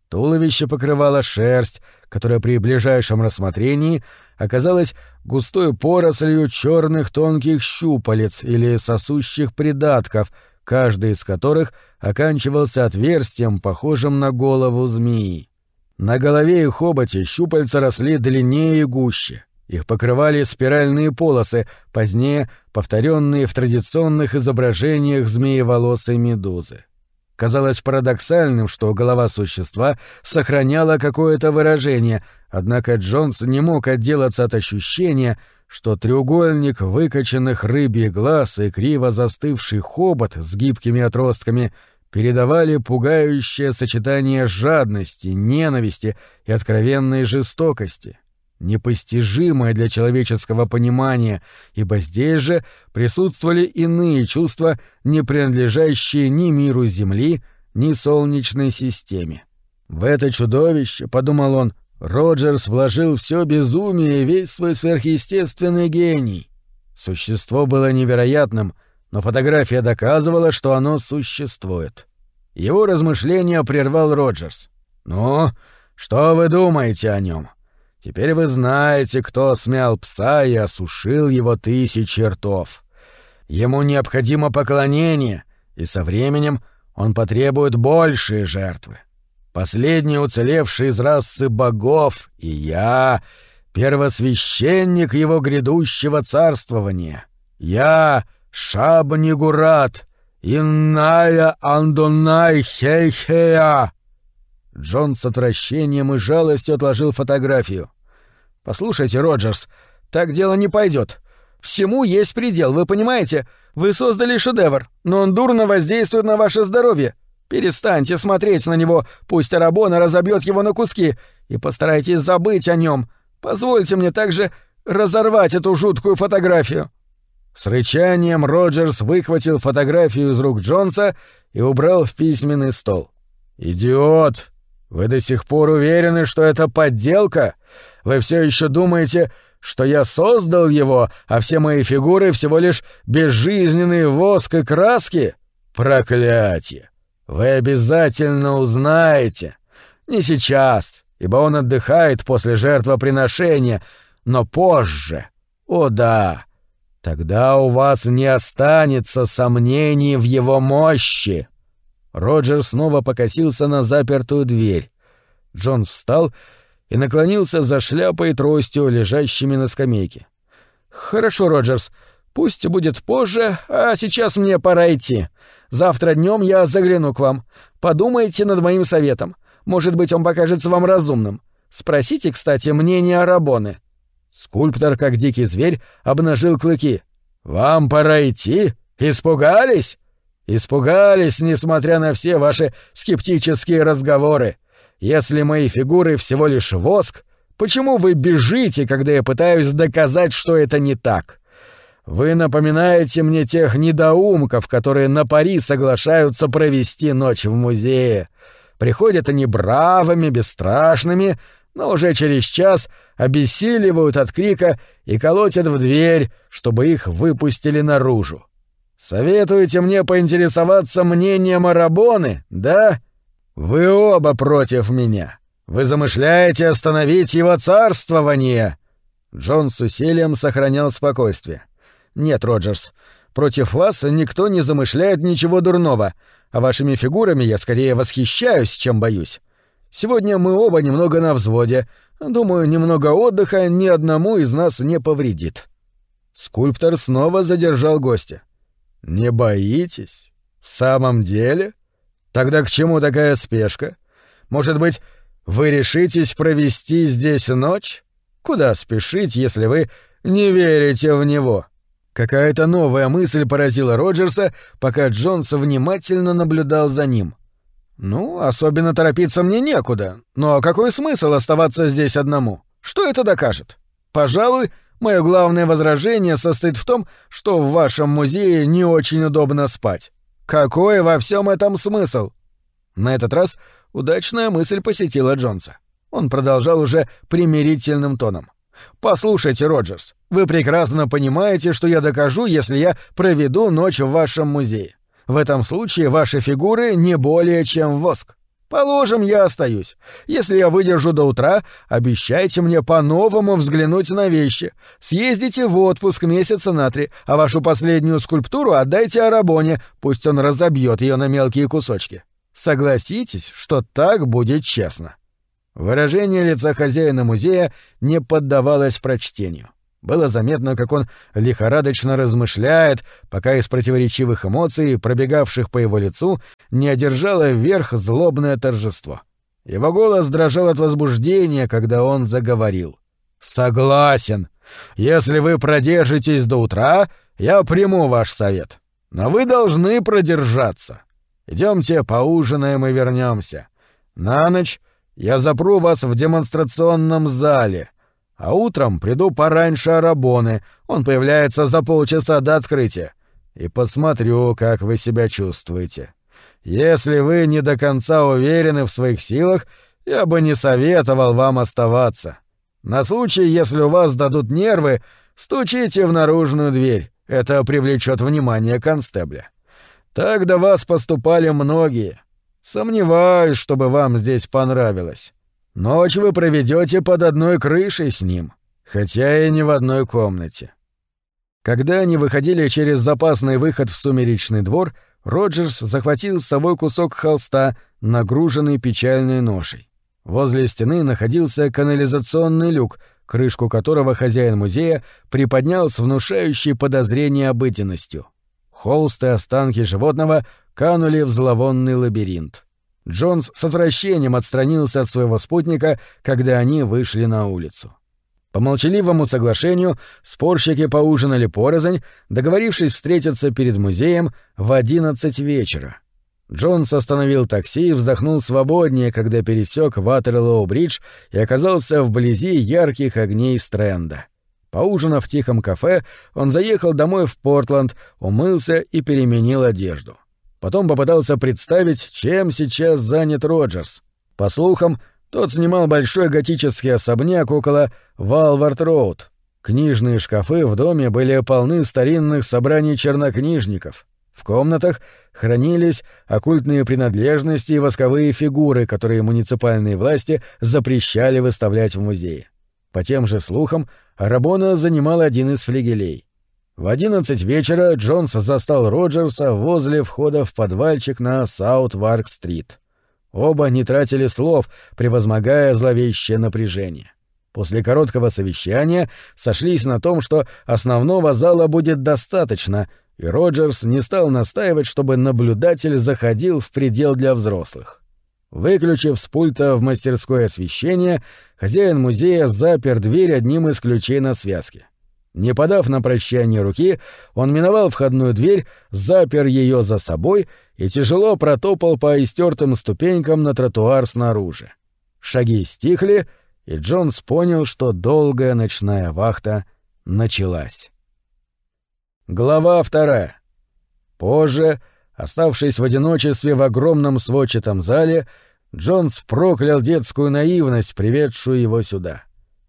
Туловище покрывало шерсть, которая при ближайшем рассмотрении оказалась густой порослью черных тонких щупалец или сосущих придатков, каждый из которых оканчивался отверстием, похожим на голову змеи. На голове и хоботе щупальца росли длиннее и гуще. Их покрывали спиральные полосы, позднее повторенные в традиционных изображениях змееволосой медузы. Казалось парадоксальным, что голова существа сохраняла какое-то выражение, однако Джонс не мог отделаться от ощущения, что треугольник выкоченных рыбьих глаз и криво застывший хобот с гибкими отростками передавали пугающее сочетание жадности, ненависти и откровенной жестокости непостижимое для человеческого понимания, ибо здесь же присутствовали иные чувства, не принадлежащие ни миру Земли, ни Солнечной системе. В это чудовище, — подумал он, — Роджерс вложил все безумие и весь свой сверхъестественный гений. Существо было невероятным, но фотография доказывала, что оно существует. Его размышления прервал Роджерс. «Ну, что вы думаете о нем? Теперь вы знаете, кто смял пса и осушил его тысячи ртов. Ему необходимо поклонение, и со временем он потребует большие жертвы. Последний уцелевший из расы богов, и я — первосвященник его грядущего царствования. Я — Шабнигурат, Инная Андонай Хейхея. Джон с отвращением и жалостью отложил фотографию. «Послушайте, Роджерс, так дело не пойдет. Всему есть предел, вы понимаете? Вы создали шедевр, но он дурно воздействует на ваше здоровье. Перестаньте смотреть на него, пусть Арабона разобьет его на куски, и постарайтесь забыть о нем. Позвольте мне также разорвать эту жуткую фотографию». С рычанием Роджерс выхватил фотографию из рук Джонса и убрал в письменный стол. «Идиот!» Вы до сих пор уверены, что это подделка? Вы все еще думаете, что я создал его, а все мои фигуры всего лишь безжизненный воск и краски? Проклятие! Вы обязательно узнаете. Не сейчас, ибо он отдыхает после жертвоприношения, но позже. О да, тогда у вас не останется сомнений в его мощи. Роджер снова покосился на запертую дверь. Джонс встал и наклонился за шляпой и тростью, лежащими на скамейке. «Хорошо, Роджерс, пусть будет позже, а сейчас мне пора идти. Завтра днем я загляну к вам. Подумайте над моим советом. Может быть, он покажется вам разумным. Спросите, кстати, мнение Арабоны». Скульптор, как дикий зверь, обнажил клыки. «Вам пора идти? Испугались?» Испугались, несмотря на все ваши скептические разговоры. Если мои фигуры всего лишь воск, почему вы бежите, когда я пытаюсь доказать, что это не так? Вы напоминаете мне тех недоумков, которые на пари соглашаются провести ночь в музее. Приходят они бравыми, бесстрашными, но уже через час обессиливают от крика и колотят в дверь, чтобы их выпустили наружу. Советуете мне поинтересоваться мнением Арабоны, да? Вы оба против меня. Вы замышляете остановить его царствование. Джон с усилием сохранял спокойствие. Нет, Роджерс, против вас никто не замышляет ничего дурного, а вашими фигурами я скорее восхищаюсь, чем боюсь. Сегодня мы оба немного на взводе. Думаю, немного отдыха ни одному из нас не повредит. Скульптор снова задержал гостя. «Не боитесь? В самом деле? Тогда к чему такая спешка? Может быть, вы решитесь провести здесь ночь? Куда спешить, если вы не верите в него?» Какая-то новая мысль поразила Роджерса, пока Джонс внимательно наблюдал за ним. «Ну, особенно торопиться мне некуда. Но какой смысл оставаться здесь одному? Что это докажет? Пожалуй, мое главное возражение состоит в том, что в вашем музее не очень удобно спать. Какой во всем этом смысл?» На этот раз удачная мысль посетила Джонса. Он продолжал уже примирительным тоном. «Послушайте, Роджерс, вы прекрасно понимаете, что я докажу, если я проведу ночь в вашем музее. В этом случае ваши фигуры не более чем воск. Положим, я остаюсь. Если я выдержу до утра, обещайте мне по-новому взглянуть на вещи. Съездите в отпуск месяца на три, а вашу последнюю скульптуру отдайте Арабоне, пусть он разобьет ее на мелкие кусочки. Согласитесь, что так будет честно. Выражение лица хозяина музея не поддавалось прочтению. Было заметно, как он лихорадочно размышляет, пока из противоречивых эмоций, пробегавших по его лицу, не одержало вверх злобное торжество. Его голос дрожал от возбуждения, когда он заговорил. «Согласен. Если вы продержитесь до утра, я приму ваш совет. Но вы должны продержаться. Идемте поужинаем и вернемся. На ночь я запру вас в демонстрационном зале, а утром приду пораньше Арабоны, он появляется за полчаса до открытия, и посмотрю, как вы себя чувствуете. Если вы не до конца уверены в своих силах, я бы не советовал вам оставаться. На случай, если у вас дадут нервы, стучите в наружную дверь, это привлечет внимание констебля. Так до вас поступали многие. Сомневаюсь, чтобы вам здесь понравилось. Ночь вы проведете под одной крышей с ним, хотя и не в одной комнате. Когда они выходили через запасный выход в сумеречный двор, Роджерс захватил с собой кусок холста, нагруженный печальной ношей. Возле стены находился канализационный люк, крышку которого хозяин музея приподнял с внушающей подозрение обыденностью. Холст и останки животного канули в зловонный лабиринт. Джонс с отвращением отстранился от своего спутника, когда они вышли на улицу. По молчаливому соглашению спорщики поужинали порознь, договорившись встретиться перед музеем в одиннадцать вечера. Джонс остановил такси и вздохнул свободнее, когда пересек Ватерлоу-бридж и оказался вблизи ярких огней Стрэнда. Поужинав в тихом кафе, он заехал домой в Портленд, умылся и переменил одежду. Потом попытался представить, чем сейчас занят Роджерс. По слухам, тот снимал большой готический особняк около Валвард-Роуд. Книжные шкафы в доме были полны старинных собраний чернокнижников. В комнатах хранились оккультные принадлежности и восковые фигуры, которые муниципальные власти запрещали выставлять в музее. По тем же слухам, Орабона занимал один из флигелей. В одиннадцать вечера Джонс застал Роджерса возле входа в подвальчик на Саутварк-стрит. Оба не тратили слов, превозмогая зловещее напряжение. После короткого совещания сошлись на том, что основного зала будет достаточно, и Роджерс не стал настаивать, чтобы наблюдатель заходил в придел для взрослых. Выключив с пульта в мастерское освещение, хозяин музея запер дверь одним из ключей на связке. Не подав на прощание руки, он миновал входную дверь, запер ее за собой и тяжело протопал по истертым ступенькам на тротуар снаружи. Шаги стихли, и Джонс понял, что долгая ночная вахта началась. Глава вторая. Позже, оставшись в одиночестве в огромном сводчатом зале, Джонс проклял детскую наивность, приведшую его сюда.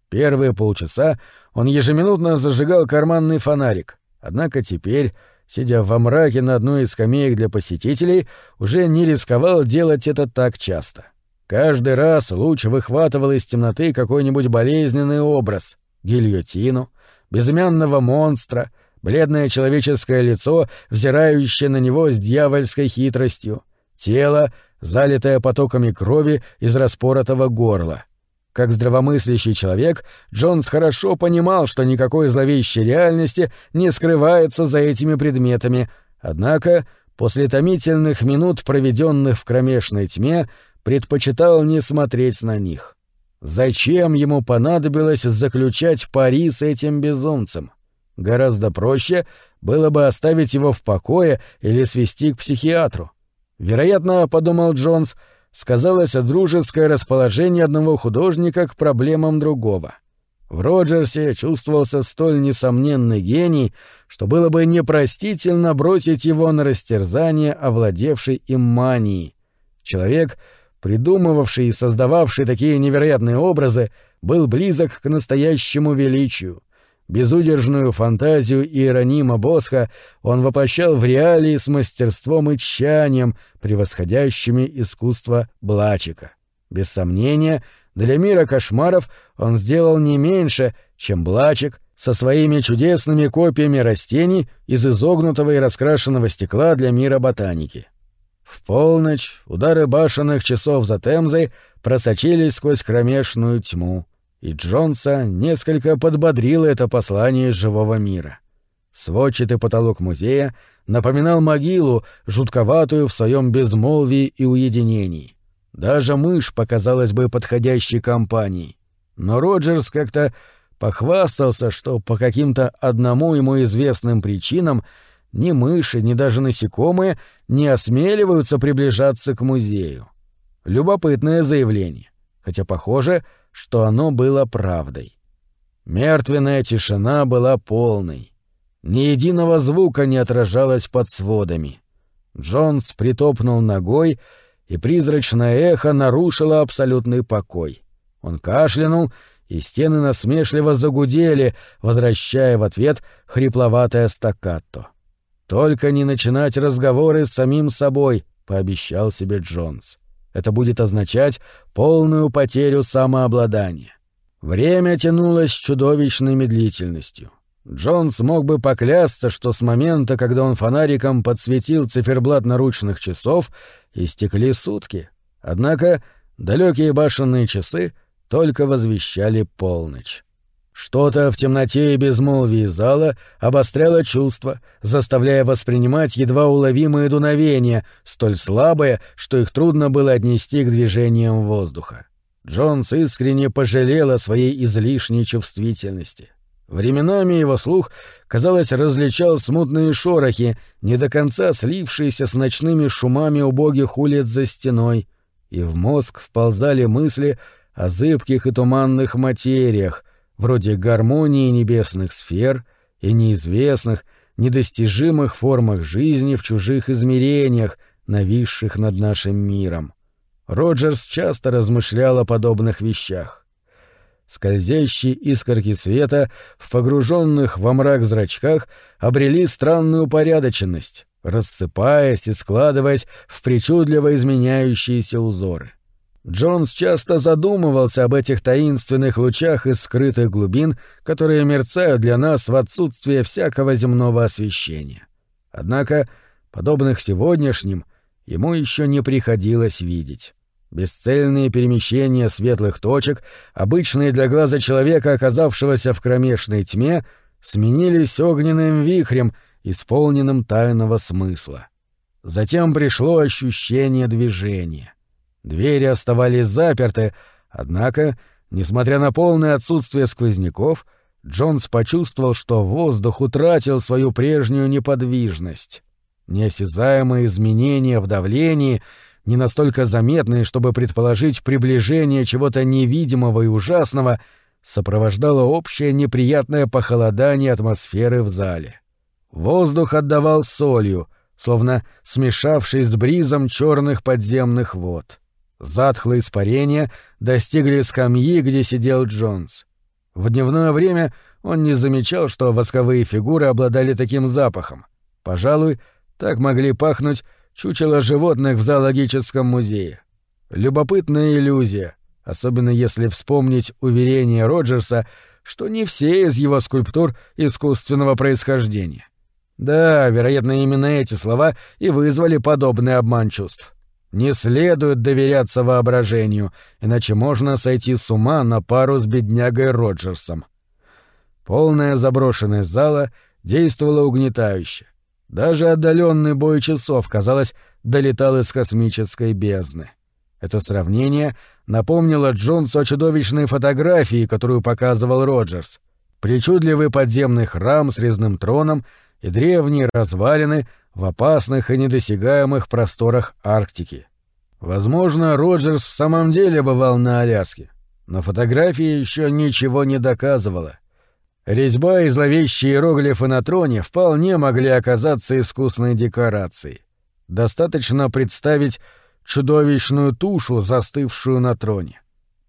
Первые полчаса он ежеминутно зажигал карманный фонарик, однако теперь, сидя во мраке на одной из скамеек для посетителей, уже не рисковал делать это так часто. Каждый раз луч выхватывал из темноты какой-нибудь болезненный образ — гильотину, безымянного монстра, бледное человеческое лицо, взирающее на него с дьявольской хитростью, тело, залитое потоками крови из распоротого горла — как здравомыслящий человек, Джонс хорошо понимал, что никакой зловещей реальности не скрывается за этими предметами, однако после томительных минут, проведенных в кромешной тьме, предпочитал не смотреть на них. Зачем ему понадобилось заключать пари с этим безумцем? Гораздо проще было бы оставить его в покое или свести к психиатру. Вероятно, подумал Джонс, сказалось дружеское расположение одного художника к проблемам другого. В Роджерсе чувствовался столь несомненный гений, что было бы непростительно бросить его на растерзание овладевшей им мании. Человек, придумывавший и создававший такие невероятные образы, был близок к настоящему величию. Безудержную фантазию Иеронима Босха он воплощал в реалии с мастерством и тщанием, превосходящими искусство Блачика. Без сомнения, для мира кошмаров он сделал не меньше, чем Блачик со своими чудесными копиями растений из изогнутого и раскрашенного стекла для мира ботаники. В полночь удары башенных часов за Темзой просочились сквозь кромешную тьму, и Джонса несколько подбодрило это послание живого мира. Сводчатый потолок музея напоминал могилу, жутковатую в своем безмолвии и уединении. Даже мышь показалась бы подходящей компанией. Но Роджерс как-то похвастался, что по каким-то одному ему известным причинам ни мыши, ни даже насекомые не осмеливаются приближаться к музею. Любопытное заявление, хотя похоже, что оно было правдой. Мертвенная тишина была полной. Ни единого звука не отражалось под сводами. Джонс притопнул ногой — и призрачное эхо нарушило абсолютный покой. Он кашлянул, и стены насмешливо загудели, возвращая в ответ хрипловатое стаккато. «Только не начинать разговоры с самим собой», — пообещал себе Джонс. «Это будет означать полную потерю самообладания». Время тянулось с чудовищной медлительностью. Джонс мог бы поклясться, что с момента, когда он фонариком подсветил циферблат наручных часов, истекли сутки. Однако далекие башенные часы только возвещали полночь. Что-то в темноте и безмолвии зала обостряло чувства, заставляя воспринимать едва уловимые дуновения, столь слабые, что их трудно было отнести к движениям воздуха. Джонс искренне пожалел о своей излишней чувствительности. Временами его слух, казалось, различал смутные шорохи, не до конца слившиеся с ночными шумами убогих улиц за стеной, и в мозг вползали мысли о зыбких и туманных материях, вроде гармонии небесных сфер и неизвестных, недостижимых формах жизни в чужих измерениях, нависших над нашим миром. Роджерс часто размышлял о подобных вещах. Скользящие искорки света в погруженных во мрак зрачках обрели странную упорядоченность, рассыпаясь и складываясь в причудливо изменяющиеся узоры. Джонс часто задумывался об этих таинственных лучах из скрытых глубин, которые мерцают для нас в отсутствие всякого земного освещения. Однако, подобных сегодняшним, ему еще не приходилось видеть. Бесцельные перемещения светлых точек, обычные для глаза человека, оказавшегося в кромешной тьме, сменились огненным вихрем, исполненным тайного смысла. Затем пришло ощущение движения. Двери оставались заперты, однако, несмотря на полное отсутствие сквозняков, Джонс почувствовал, что воздух утратил свою прежнюю неподвижность. Неосязаемые изменения в давлении — не настолько заметные, чтобы предположить приближение чего-то невидимого и ужасного, сопровождало общее неприятное похолодание атмосферы в зале. Воздух отдавал солью, словно смешавшись с бризом черных подземных вод. Затхлые испарения достигли скамьи, где сидел Джонс. В дневное время он не замечал, что восковые фигуры обладали таким запахом. Пожалуй, так могли пахнуть чучело животных в зоологическом музее. Любопытная иллюзия, особенно если вспомнить уверение Роджерса, что не все из его скульптур искусственного происхождения. Да, вероятно, именно эти слова и вызвали подобный обман чувств. Не следует доверяться воображению, иначе можно сойти с ума на пару с беднягой Роджерсом. Полная заброшенность зала действовала угнетающе. Даже отдаленный бой часов, казалось, долетал из космической бездны. Это сравнение напомнило Джонсу о чудовищной фотографии, которую показывал Роджерс. причудливый подземный храм с резным троном и древние развалины в опасных и недосягаемых просторах Арктики. Возможно, Роджерс в самом деле бывал на Аляске, но фотография еще ничего не доказывала. Резьба и зловещие иероглифы на троне вполне могли оказаться искусной декорацией. Достаточно представить чудовищную тушу, застывшую на троне.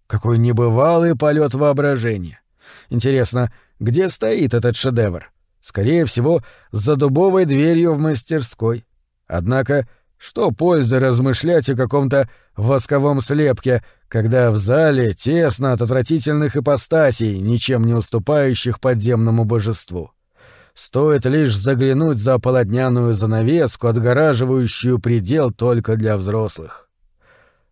Какой небывалый полет воображения. Интересно, где стоит этот шедевр? Скорее всего, за дубовой дверью в мастерской. Однако что пользы размышлять о каком-то восковом слепке, когда в зале тесно от отвратительных ипостасей, ничем не уступающих подземному божеству? Стоит лишь заглянуть за полотняную занавеску, отгораживающую предел только для взрослых.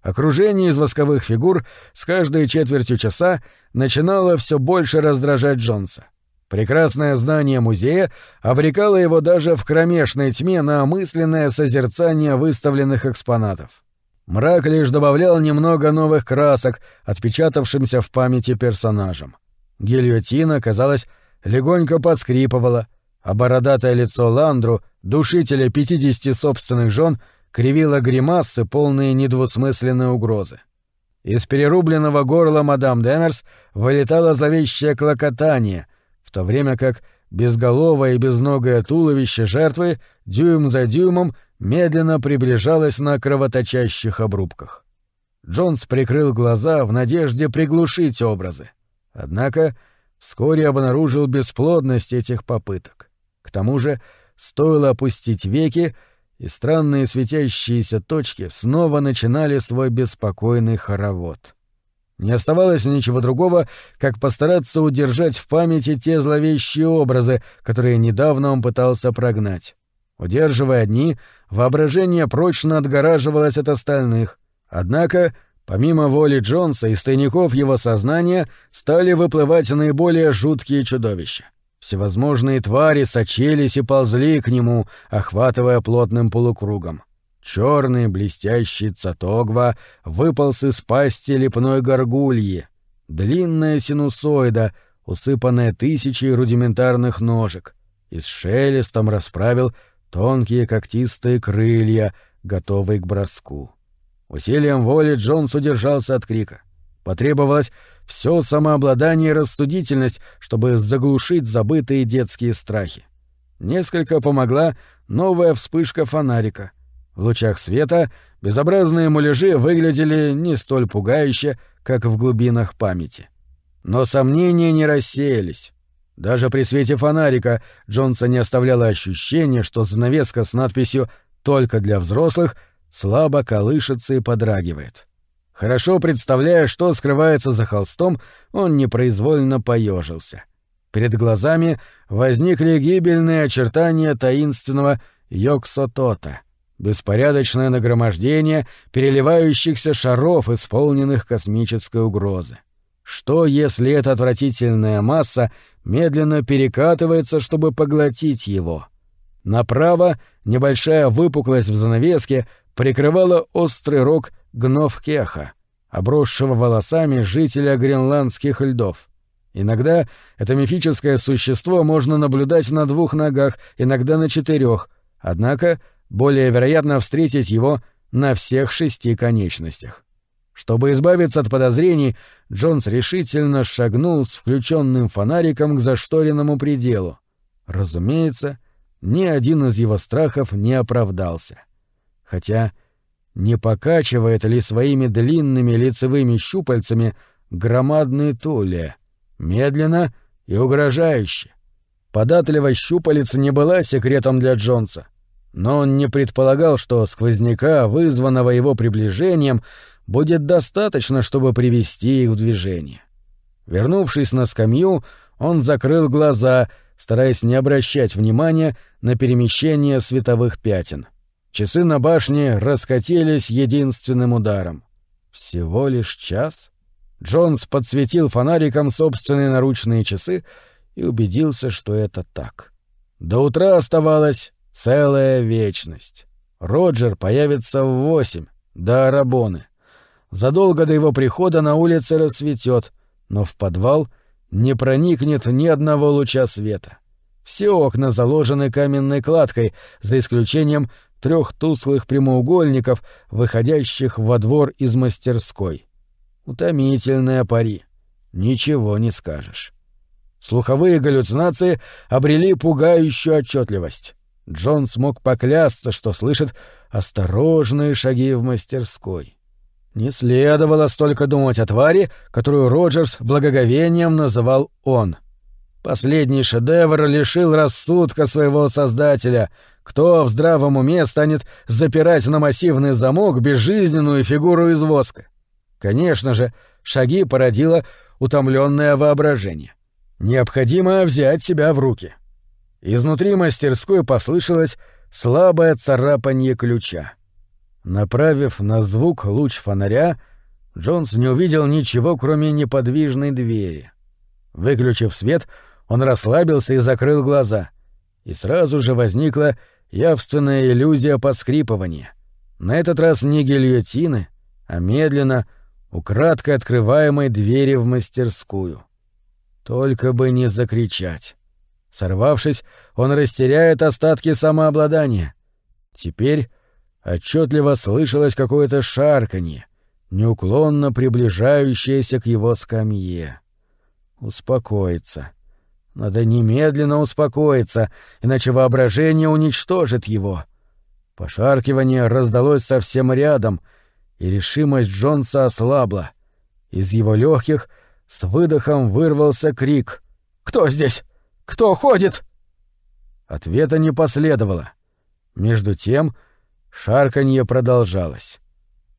Окружение из восковых фигур с каждой четвертью часа начинало все больше раздражать Джонса. Прекрасное знание музея обрекало его даже в кромешной тьме на мысленное созерцание выставленных экспонатов. Мрак лишь добавлял немного новых красок, отпечатавшимся в памяти персонажам. Гильотина, казалось, легонько подскрипывала, а бородатое лицо Ландру, душителя пятидесяти собственных жен, кривило гримасы, полные недвусмысленной угрозы. Из перерубленного горла мадам Демерс вылетало зловещее клокотание, в то время как безголовое и безногое туловище жертвы дюйм за дюймом медленно приближалось на кровоточащих обрубках. Джонс прикрыл глаза в надежде приглушить образы. Однако вскоре обнаружил бесплодность этих попыток. К тому же стоило опустить веки, и странные светящиеся точки снова начинали свой беспокойный хоровод. Не оставалось ничего другого, как постараться удержать в памяти те зловещие образы, которые недавно он пытался прогнать. Удерживая одни, воображение прочно отгораживалось от остальных. Однако, помимо воли Джонса, из тайников его сознания стали выплывать наиболее жуткие чудовища. Всевозможные твари сочились и ползли к нему, охватывая плотным полукругом. Черный блестящий цатогва выполз из пасти лепной горгульи. Длинная синусоида, усыпанная тысячей рудиментарных ножек. И с шелестом расправил тонкие когтистые крылья, готовые к броску. Усилием воли Джонс удержался от крика. Потребовалось все самообладание и рассудительность, чтобы заглушить забытые детские страхи. Несколько помогла новая вспышка фонарика — в лучах света безобразные муляжи выглядели не столь пугающе, как в глубинах памяти. Но сомнения не рассеялись. Даже при свете фонарика Джонса не оставляло ощущение, что занавеска с надписью «Только для взрослых» слабо колышется и подрагивает. Хорошо представляя, что скрывается за холстом, он непроизвольно поежился. Перед глазами возникли гибельные очертания таинственного Йоксотота — беспорядочное нагромождение переливающихся шаров, исполненных космической угрозы. Что, если эта отвратительная масса медленно перекатывается, чтобы поглотить его? Направо небольшая выпуклость в занавеске прикрывала острый рог гнов-кеха, обросшего волосами жителя гренландских льдов. Иногда это мифическое существо можно наблюдать на двух ногах, иногда на четырех, однако более вероятно встретить его на всех шести конечностях. Чтобы избавиться от подозрений, Джонс решительно шагнул с включенным фонариком к зашторенному пределу. Разумеется, ни один из его страхов не оправдался. Хотя не покачивает ли своими длинными лицевыми щупальцами громадный Туле, медленно и угрожающе. Податливость щупалец не была секретом для Джонса но он не предполагал, что сквозняка, вызванного его приближением, будет достаточно, чтобы привести их в движение. Вернувшись на скамью, он закрыл глаза, стараясь не обращать внимания на перемещение световых пятен. Часы на башне раскатились единственным ударом. Всего лишь час? Джонс подсветил фонариком собственные наручные часы и убедился, что это так. До утра оставалось Целая вечность. Роджер появится в восемь, до Арабоны. Задолго до его прихода на улице рассветет, но в подвал не проникнет ни одного луча света. Все окна заложены каменной кладкой, за исключением трех тусклых прямоугольников, выходящих во двор из мастерской. Утомительная пари. Ничего не скажешь. Слуховые галлюцинации обрели пугающую отчетливость. Джон смог поклясться, что слышит осторожные шаги в мастерской. Не следовало столько думать о твари, которую Роджерс благоговением называл он. Последний шедевр лишил рассудка своего создателя. Кто в здравом уме станет запирать на массивный замок безжизненную фигуру из воска? Конечно же, шаги породило утомленное воображение. Необходимо взять себя в руки. Изнутри мастерской послышалось слабое царапанье ключа. Направив на звук луч фонаря, Джонс не увидел ничего, кроме неподвижной двери. Выключив свет, он расслабился и закрыл глаза. И сразу же возникла явственная иллюзия поскрипывания. На этот раз не гильотины, а медленно, украдкой открываемой двери в мастерскую. Только бы не закричать. Сорвавшись, он растеряет остатки самообладания. Теперь отчетливо слышалось какое-то шарканье, неуклонно приближающееся к его скамье. Успокоиться. Надо немедленно успокоиться, иначе воображение уничтожит его. Пошаркивание раздалось совсем рядом, и решимость Джонса ослабла. Из его легких с выдохом вырвался крик. «Кто здесь? Кто ходит?» Ответа не последовало. Между тем шарканье продолжалось.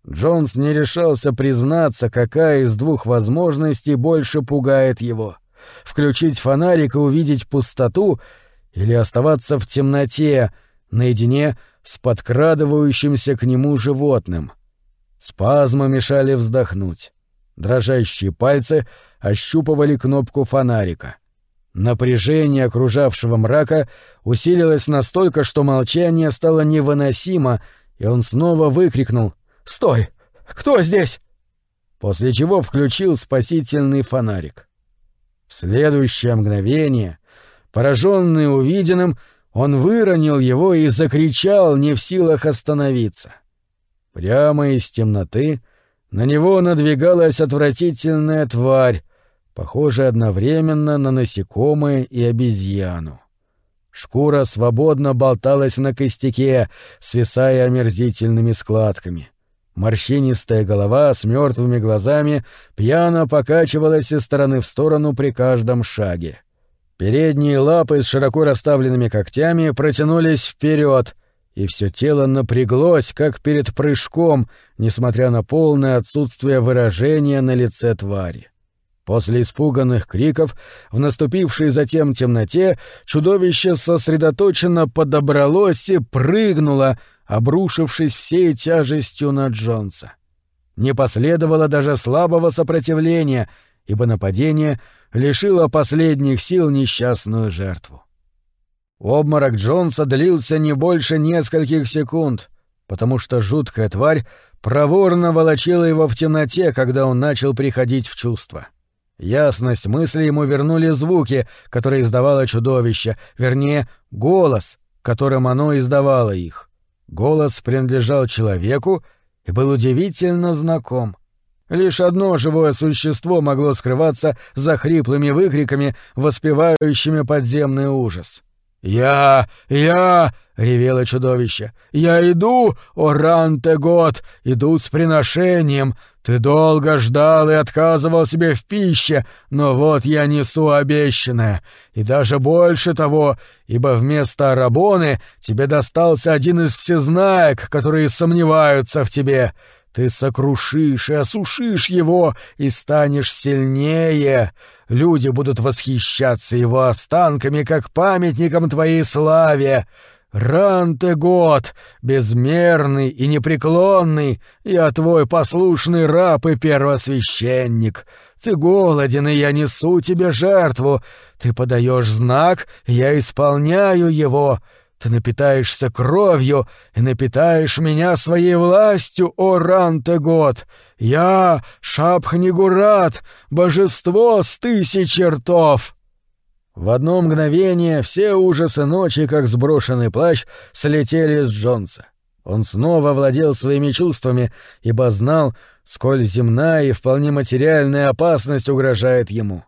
Джонс не решался признаться, какая из двух возможностей больше пугает его. Включить фонарик и увидеть пустоту или оставаться в темноте, наедине с подкрадывающимся к нему животным. Спазмы мешали вздохнуть. Дрожащие пальцы ощупывали кнопку фонарика. Напряжение окружавшего мрака усилилось настолько, что молчание стало невыносимо, и он снова выкрикнул «Стой! Кто здесь?» После чего включил спасительный фонарик. В следующее мгновение, пораженный увиденным, он выронил его и закричал, не в силах остановиться. Прямо из темноты на него надвигалась отвратительная тварь, похожий одновременно на насекомое и обезьяну. Шкура свободно болталась на костяке, свисая омерзительными складками. Морщинистая голова с мертвыми глазами пьяно покачивалась из стороны в сторону при каждом шаге. Передние лапы с широко расставленными когтями протянулись вперед, и все тело напряглось, как перед прыжком, несмотря на полное отсутствие выражения на лице твари. После испуганных криков, в наступившей затем темноте, чудовище сосредоточенно подобралось и прыгнуло, обрушившись всей тяжестью на Джонса. Не последовало даже слабого сопротивления, ибо нападение лишило последних сил несчастную жертву. Обморок Джонса длился не больше нескольких секунд, потому что жуткая тварь проворно волочила его в темноте, когда он начал приходить в чувство. — Ясность мысли ему вернули звуки, которые издавало чудовище, вернее, голос, которым оно издавало их. Голос принадлежал человеку и был удивительно знаком. Лишь одно живое существо могло скрываться за хриплыми выкриками, воспевающими подземный ужас. «Я! Я!» — ревело чудовище. «Я иду, о Ранте-год, иду с приношением. Ты долго ждал и отказывал себе в пище, но вот я несу обещанное. И даже больше того, ибо вместо Арабоны тебе достался один из всезнаек, которые сомневаются в тебе. Ты сокрушишь и осушишь его, и станешь сильнее. Люди будут восхищаться его останками, как памятником твоей славе. Ранте год, безмерный и непреклонный, я твой послушный раб и первосвященник. Ты голоден, и я несу тебе жертву. Ты подаешь знак, я исполняю его. Ты напитаешься кровью и напитаешь меня своей властью, о Рантегот! Я — Шапхнигурат, божество с тысячи ртов!» В одно мгновение все ужасы ночи, как сброшенный плащ, слетели с Джонса. Он снова владел своими чувствами, ибо знал, сколь земная и вполне материальная опасность угрожает ему.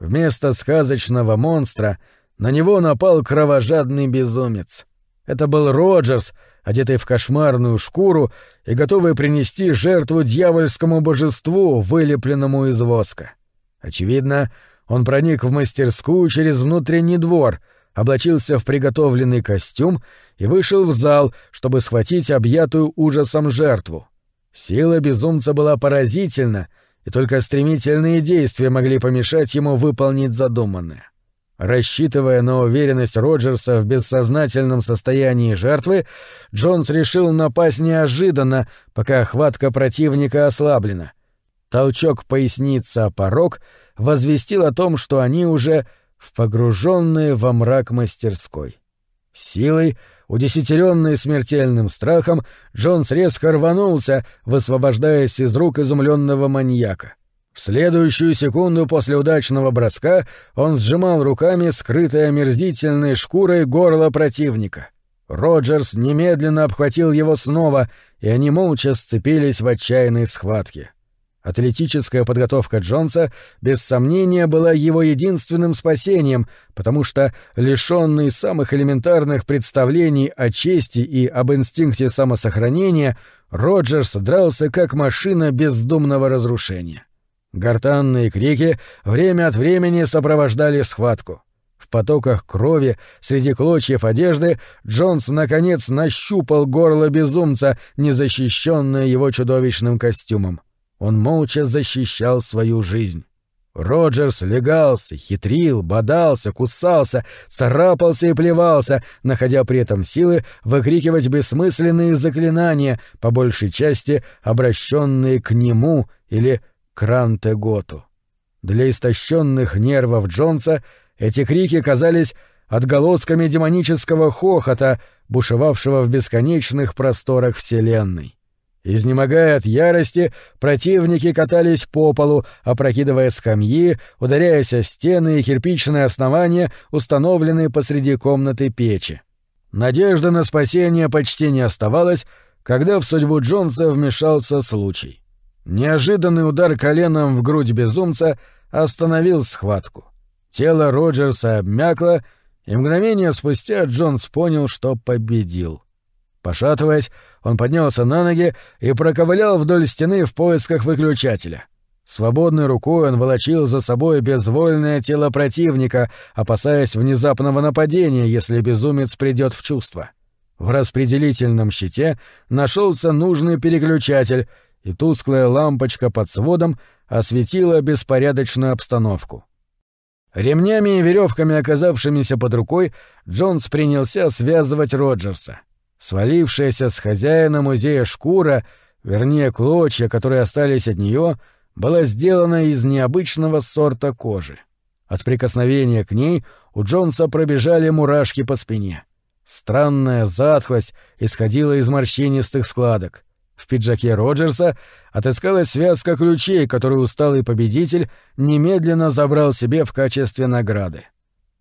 Вместо сказочного монстра на него напал кровожадный безумец. Это был Роджерс, одетый в кошмарную шкуру и готовый принести жертву дьявольскому божеству, вылепленному из воска. Очевидно, он проник в мастерскую через внутренний двор, облачился в приготовленный костюм и вышел в зал, чтобы схватить объятую ужасом жертву. Сила безумца была поразительна, и только стремительные действия могли помешать ему выполнить задуманное. Рассчитывая на уверенность Роджерса в бессознательном состоянии жертвы, Джонс решил напасть неожиданно, пока хватка противника ослаблена. Толчок поясницы о порог возвестил о том, что они уже в погруженные во мрак мастерской. Силой, Удесятеренный смертельным страхом, Джонс резко рванулся, высвобождаясь из рук изумленного маньяка. В следующую секунду после удачного броска он сжимал руками скрытой омерзительной шкурой горло противника. Роджерс немедленно обхватил его снова, и они молча сцепились в отчаянной схватке. Атлетическая подготовка Джонса, без сомнения, была его единственным спасением, потому что, лишенный самых элементарных представлений о чести и об инстинкте самосохранения, Роджерс дрался как машина бездумного разрушения. Гортанные крики время от времени сопровождали схватку. В потоках крови, среди клочьев одежды, Джонс наконец нащупал горло безумца, незащищенное его чудовищным костюмом. Он молча защищал свою жизнь. Роджерс легался, хитрил, бодался, кусался, царапался и плевался, находя при этом силы выкрикивать бессмысленные заклинания, по большей части обращенные к нему или к Рантеготу. Для истощенных нервов Джонса эти крики казались отголосками демонического хохота, бушевавшего в бесконечных просторах Вселенной. Изнемогая от ярости, противники катались по полу, опрокидывая скамьи, ударяясь о стены и кирпичные основания, установленные посреди комнаты печи. Надежды на спасение почти не оставалось, когда в судьбу Джонса вмешался случай. Неожиданный удар коленом в грудь безумца остановил схватку. Тело Роджерса обмякло, и мгновение спустя Джонс понял, что победил. Пошатываясь, он поднялся на ноги и проковылял вдоль стены в поисках выключателя. Свободной рукой он волочил за собой безвольное тело противника, опасаясь внезапного нападения, если безумец придет в чувство. В распределительном щите нашелся нужный переключатель, и тусклая лампочка под сводом осветила беспорядочную обстановку. Ремнями и веревками, оказавшимися под рукой, Джонс принялся связывать Роджерса. Свалившаяся с хозяина музея шкура, вернее клочья, которые остались от нее, была сделана из необычного сорта кожи. От прикосновения к ней у Джонса пробежали мурашки по спине. Странная затхлость исходила из морщинистых складок. В пиджаке Роджерса отыскалась связка ключей, которую усталый победитель немедленно забрал себе в качестве награды.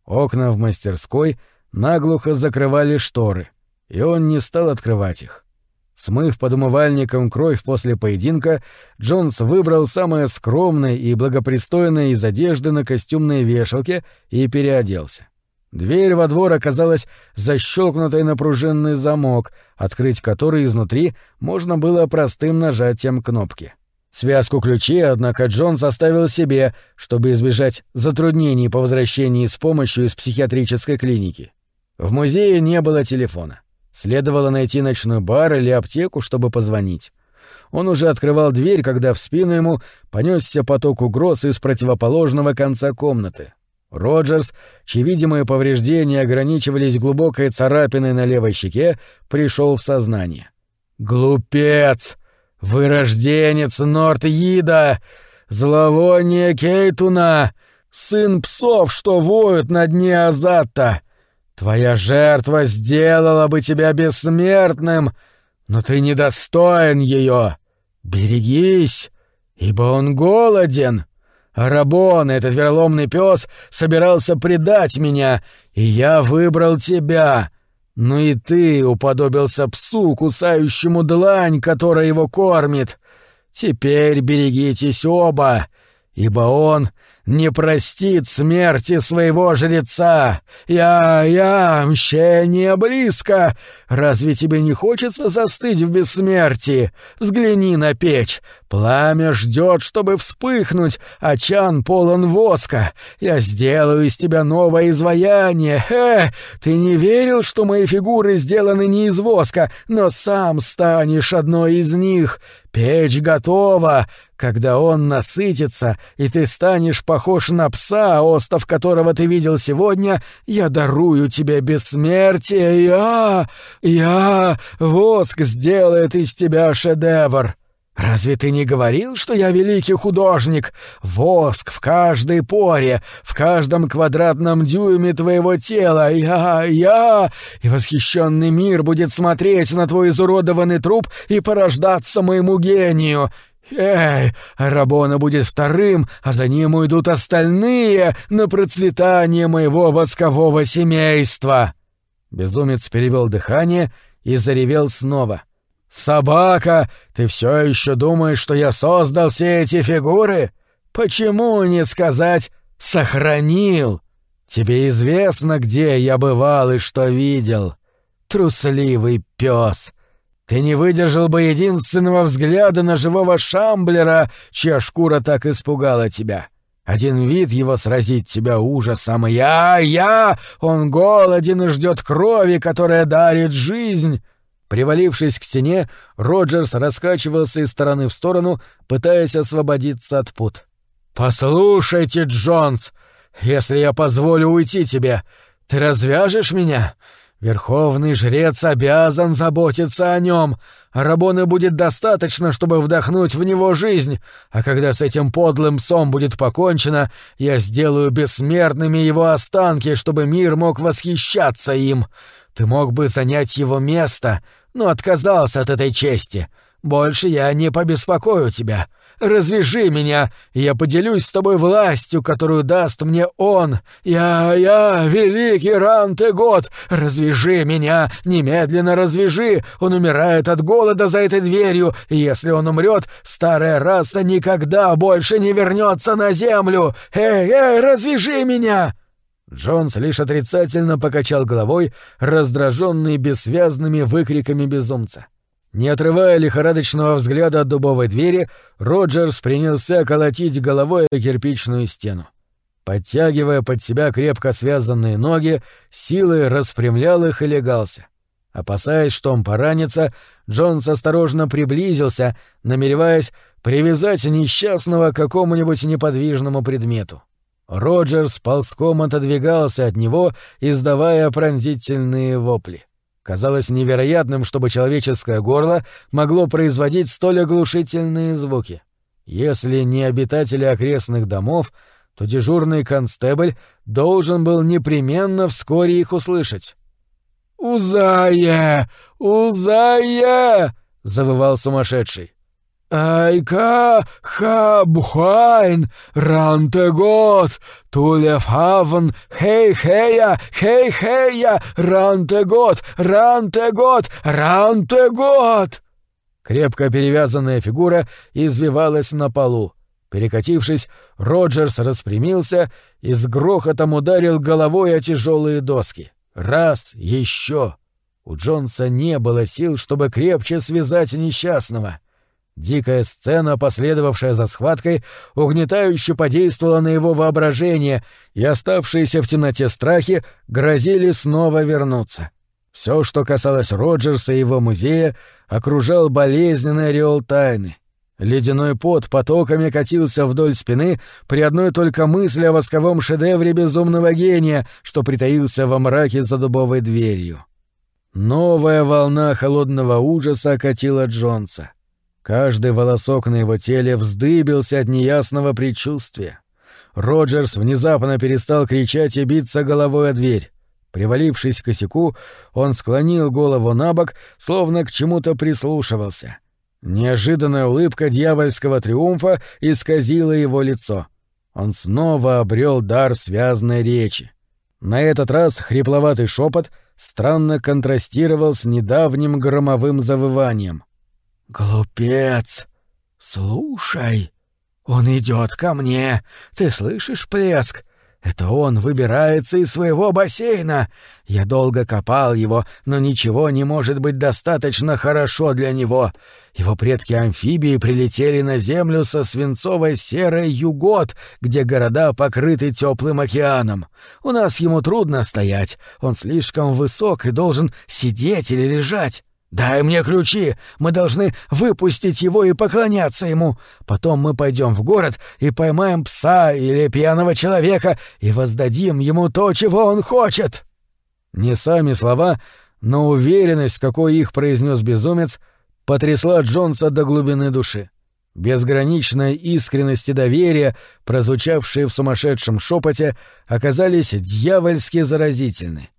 Окна в мастерской наглухо закрывали шторы — и он не стал открывать их. Смыв под умывальником кровь после поединка, Джонс выбрал самое скромное и благопристойное из одежды на костюмной вешалке и переоделся. Дверь во двор оказалась защелкнутой на пружинный замок, открыть который изнутри можно было простым нажатием кнопки. Связку ключей, однако, Джонс оставил себе, чтобы избежать затруднений по возвращении с помощью из психиатрической клиники. В музее не было телефона. Следовало найти ночной бар или аптеку, чтобы позвонить. Он уже открывал дверь, когда в спину ему понесся поток угроз из противоположного конца комнаты. Роджерс, чьи видимые повреждения ограничивались глубокой царапиной на левой щеке, пришел в сознание. «Глупец! Вырожденец Норт-Ида! Зловоние Кейтуна! Сын псов, что воют на дне Азата! Твоя жертва сделала бы тебя бессмертным, но ты недостоин ее. Берегись, ибо он голоден. Арабон, этот вероломный пес, собирался предать меня, и я выбрал тебя. Ну и ты уподобился псу, кусающему длань, которая его кормит. Теперь берегитесь оба, ибо он не простит смерти своего жреца. Я, я, мщение близко. Разве тебе не хочется застыть в бессмертии? Взгляни на печь. Пламя ждет, чтобы вспыхнуть, а чан полон воска. Я сделаю из тебя новое изваяние. Э, ты не верил, что мои фигуры сделаны не из воска, но сам станешь одной из них. Печь готова. Когда он насытится, и ты станешь похож на пса, остов которого ты видел сегодня, я дарую тебе бессмертие. Я... я... воск сделает из тебя шедевр. Разве ты не говорил, что я великий художник? Воск в каждой поре, в каждом квадратном дюйме твоего тела. Я, я... И восхищенный мир будет смотреть на твой изуродованный труп и порождаться моему гению. Эй, Рабона будет вторым, а за ним уйдут остальные на процветание моего воскового семейства. Безумец перевел дыхание и заревел снова. «Собака, ты все еще думаешь, что я создал все эти фигуры? Почему не сказать «сохранил»? Тебе известно, где я бывал и что видел. Трусливый пес. Ты не выдержал бы единственного взгляда на живого шамблера, чья шкура так испугала тебя. Один вид его сразит тебя ужасом. Я, я! Он голоден и ждет крови, которая дарит жизнь. Привалившись к стене, Роджерс раскачивался из стороны в сторону, пытаясь освободиться от пут. «Послушайте, Джонс, если я позволю уйти тебе, ты развяжешь меня? Верховный жрец обязан заботиться о нем. Рабоны будет достаточно, чтобы вдохнуть в него жизнь, а когда с этим подлым псом будет покончено, я сделаю бессмертными его останки, чтобы мир мог восхищаться им. Ты мог бы занять его место, но отказался от этой чести. Больше я не побеспокою тебя. Развяжи меня, я поделюсь с тобой властью, которую даст мне он. Я, я, великий Рантегот, развяжи меня, немедленно развяжи. Он умирает от голода за этой дверью, и если он умрет, старая раса никогда больше не вернется на землю. Эй, эй, развяжи меня!» Джонс лишь отрицательно покачал головой, раздраженный бессвязными выкриками безумца. Не отрывая лихорадочного взгляда от дубовой двери, Роджерс принялся колотить головой о кирпичную стену. Подтягивая под себя крепко связанные ноги, силой распрямлял их и легался. Опасаясь, что он поранится, Джонс осторожно приблизился, намереваясь привязать несчастного к какому-нибудь неподвижному предмету. Роджерс ползком отодвигался от него, издавая пронзительные вопли. Казалось невероятным, чтобы человеческое горло могло производить столь оглушительные звуки. Если не обитатели окрестных домов, то дежурный констебль должен был непременно вскоре их услышать. «Узая! Узая!» — завывал сумасшедший. Айка хабхайн рантегот, тулефавн хей-хея, хей-хея, рантегот, рантегот, рантегот. Крепко перевязанная фигура извивалась на полу. Перекатившись, Роджерс распрямился и с грохотом ударил головой о тяжелые доски. Раз, еще. У Джонса не было сил, чтобы крепче связать несчастного — Дикая сцена, последовавшая за схваткой, угнетающе подействовала на его воображение, и оставшиеся в темноте страхи грозили снова вернуться. Все, что касалось Роджерса и его музея, окружал болезненный ореол тайны. Ледяной пот потоками катился вдоль спины при одной только мысли о восковом шедевре безумного гения, что притаился во мраке за дубовой дверью. Новая волна холодного ужаса окатила Джонса. Каждый волосок на его теле вздыбился от неясного предчувствия. Роджерс внезапно перестал кричать и биться головой о дверь. Привалившись к косяку, он склонил голову на бок, словно к чему-то прислушивался. Неожиданная улыбка дьявольского триумфа исказила его лицо. Он снова обрел дар связной речи. На этот раз хрипловатый шепот странно контрастировал с недавним громовым завыванием. «Глупец! Слушай! Он идет ко мне! Ты слышишь плеск? Это он выбирается из своего бассейна. Я долго копал его, но ничего не может быть достаточно хорошо для него. Его предки-амфибии прилетели на Землю со свинцовой серой югот, где города покрыты теплым океаном. У нас ему трудно стоять, он слишком высок и должен сидеть или лежать. «Дай мне ключи! Мы должны выпустить его и поклоняться ему. Потом мы пойдем в город и поймаем пса или пьяного человека и воздадим ему то, чего он хочет!» Не сами слова, но уверенность, какой их произнес безумец, потрясла Джонса до глубины души. Безграничная искренность и доверие, прозвучавшие в сумасшедшем шепоте, оказались дьявольски заразительны.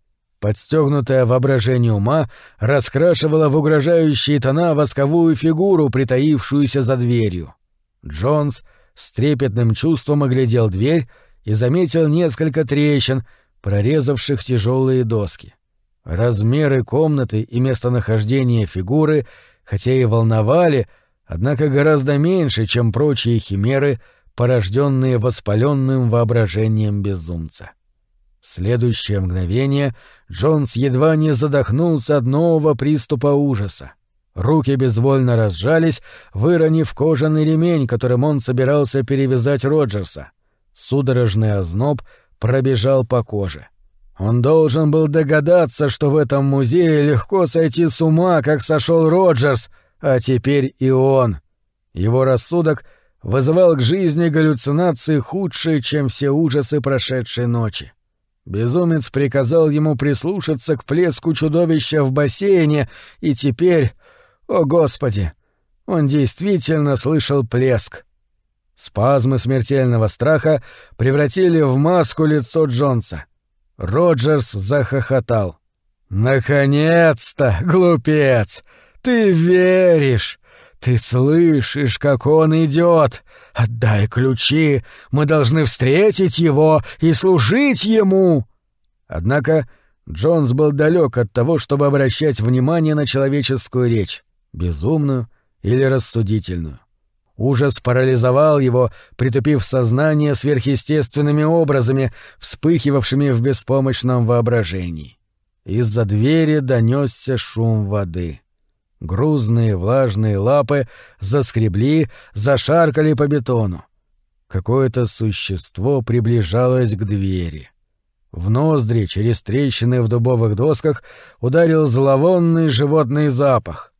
Подстегнутое воображение ума раскрашивало в угрожающие тона восковую фигуру, притаившуюся за дверью. Джонс с трепетным чувством оглядел дверь и заметил несколько трещин, прорезавших тяжелые доски. Размеры комнаты и местонахождение фигуры, хотя и волновали, однако гораздо меньше, чем прочие химеры, порожденные воспаленным воображением безумца. В следующее мгновение Джонс едва не задохнулся от нового приступа ужаса. Руки безвольно разжались, выронив кожаный ремень, которым он собирался перевязать Роджерса. Судорожный озноб пробежал по коже. Он должен был догадаться, что в этом музее легко сойти с ума, как сошел Роджерс, а теперь и он. Его рассудок вызывал к жизни галлюцинации худшие, чем все ужасы прошедшей ночи. Безумец приказал ему прислушаться к плеску чудовища в бассейне, и теперь, о господи, он действительно слышал плеск. Спазмы смертельного страха превратили в маску лицо Джонса. Роджерс захохотал. «Наконец-то, глупец! Ты веришь! Ты слышишь, как он идет! Отдай ключи, мы должны встретить его и служить ему. Однако Джонс был далек от того, чтобы обращать внимание на человеческую речь, безумную или рассудительную. Ужас парализовал его, притупив сознание сверхъестественными образами, вспыхивавшими в беспомощном воображении. Из-за двери донесся шум воды. Грузные влажные лапы заскребли, зашаркали по бетону. Какое-то существо приближалось к двери. В ноздри через трещины в дубовых досках ударил зловонный животный запах.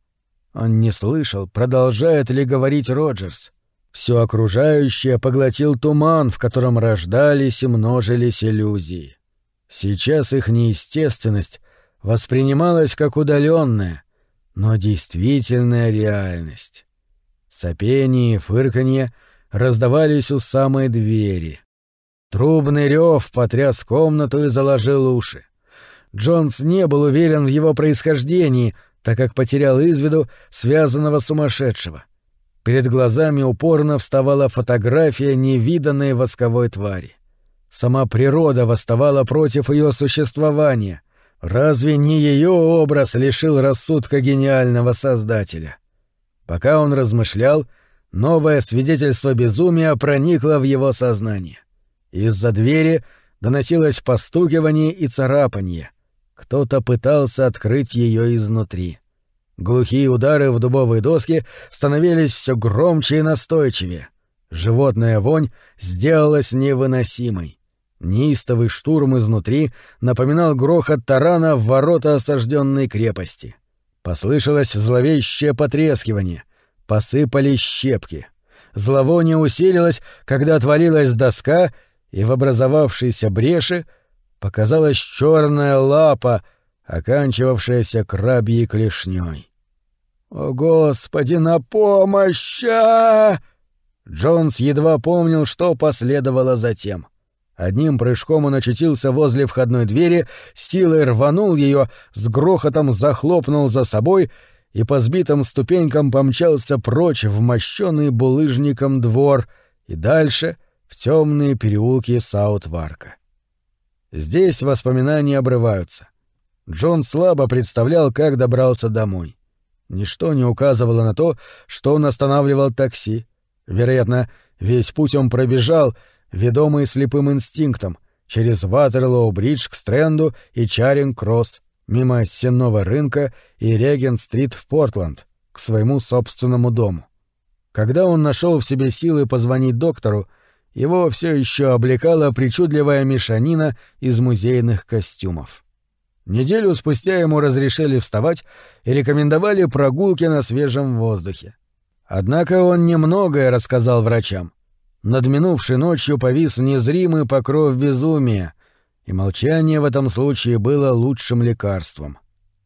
Он не слышал, продолжает ли говорить Роджерс. Все окружающее поглотил туман, в котором рождались и множились иллюзии. Сейчас их неестественность воспринималась как удаленная, но действительная реальность. Сопение и фырканье раздавались у самой двери. Трубный рев потряс комнату и заложил уши. Джонс не был уверен в его происхождении, так как потерял из виду связанного сумасшедшего. Перед глазами упорно вставала фотография невиданной восковой твари. Сама природа восставала против ее существования — Разве не ее образ лишил рассудка гениального создателя? Пока он размышлял, новое свидетельство безумия проникло в его сознание. Из-за двери доносилось постукивание и царапанье. Кто-то пытался открыть ее изнутри. Глухие удары в дубовые доски становились все громче и настойчивее. Животная вонь сделалась невыносимой. Неистовый штурм изнутри напоминал грохот тарана в ворота осажденной крепости. Послышалось зловещее потрескивание. Посыпались щепки. Зловоние усилилось, когда отвалилась доска, и в образовавшейся бреши показалась черная лапа, оканчивавшаяся крабьей клешней. «О, Господи, на помощь!» Джонс едва помнил, что последовало затем — Одним прыжком он очутился возле входной двери, силой рванул ее, с грохотом захлопнул за собой и по сбитым ступенькам помчался прочь в мощенный булыжником двор и дальше в темные переулки Саутварка. Здесь воспоминания обрываются. Джон слабо представлял, как добрался домой. Ничто не указывало на то, что он останавливал такси. Вероятно, весь путь он пробежал, ведомый слепым инстинктом, через Ватерлоу-бридж к Стрэнду и Чаринг-Кросс, мимо Сенного рынка и Регент-стрит в Портленд, к своему собственному дому. Когда он нашел в себе силы позвонить доктору, его все еще облекала причудливая мешанина из музейных костюмов. Неделю спустя ему разрешили вставать и рекомендовали прогулки на свежем воздухе. Однако он немногое рассказал врачам. Над минувшей ночью повис незримый покров безумия, и молчание в этом случае было лучшим лекарством.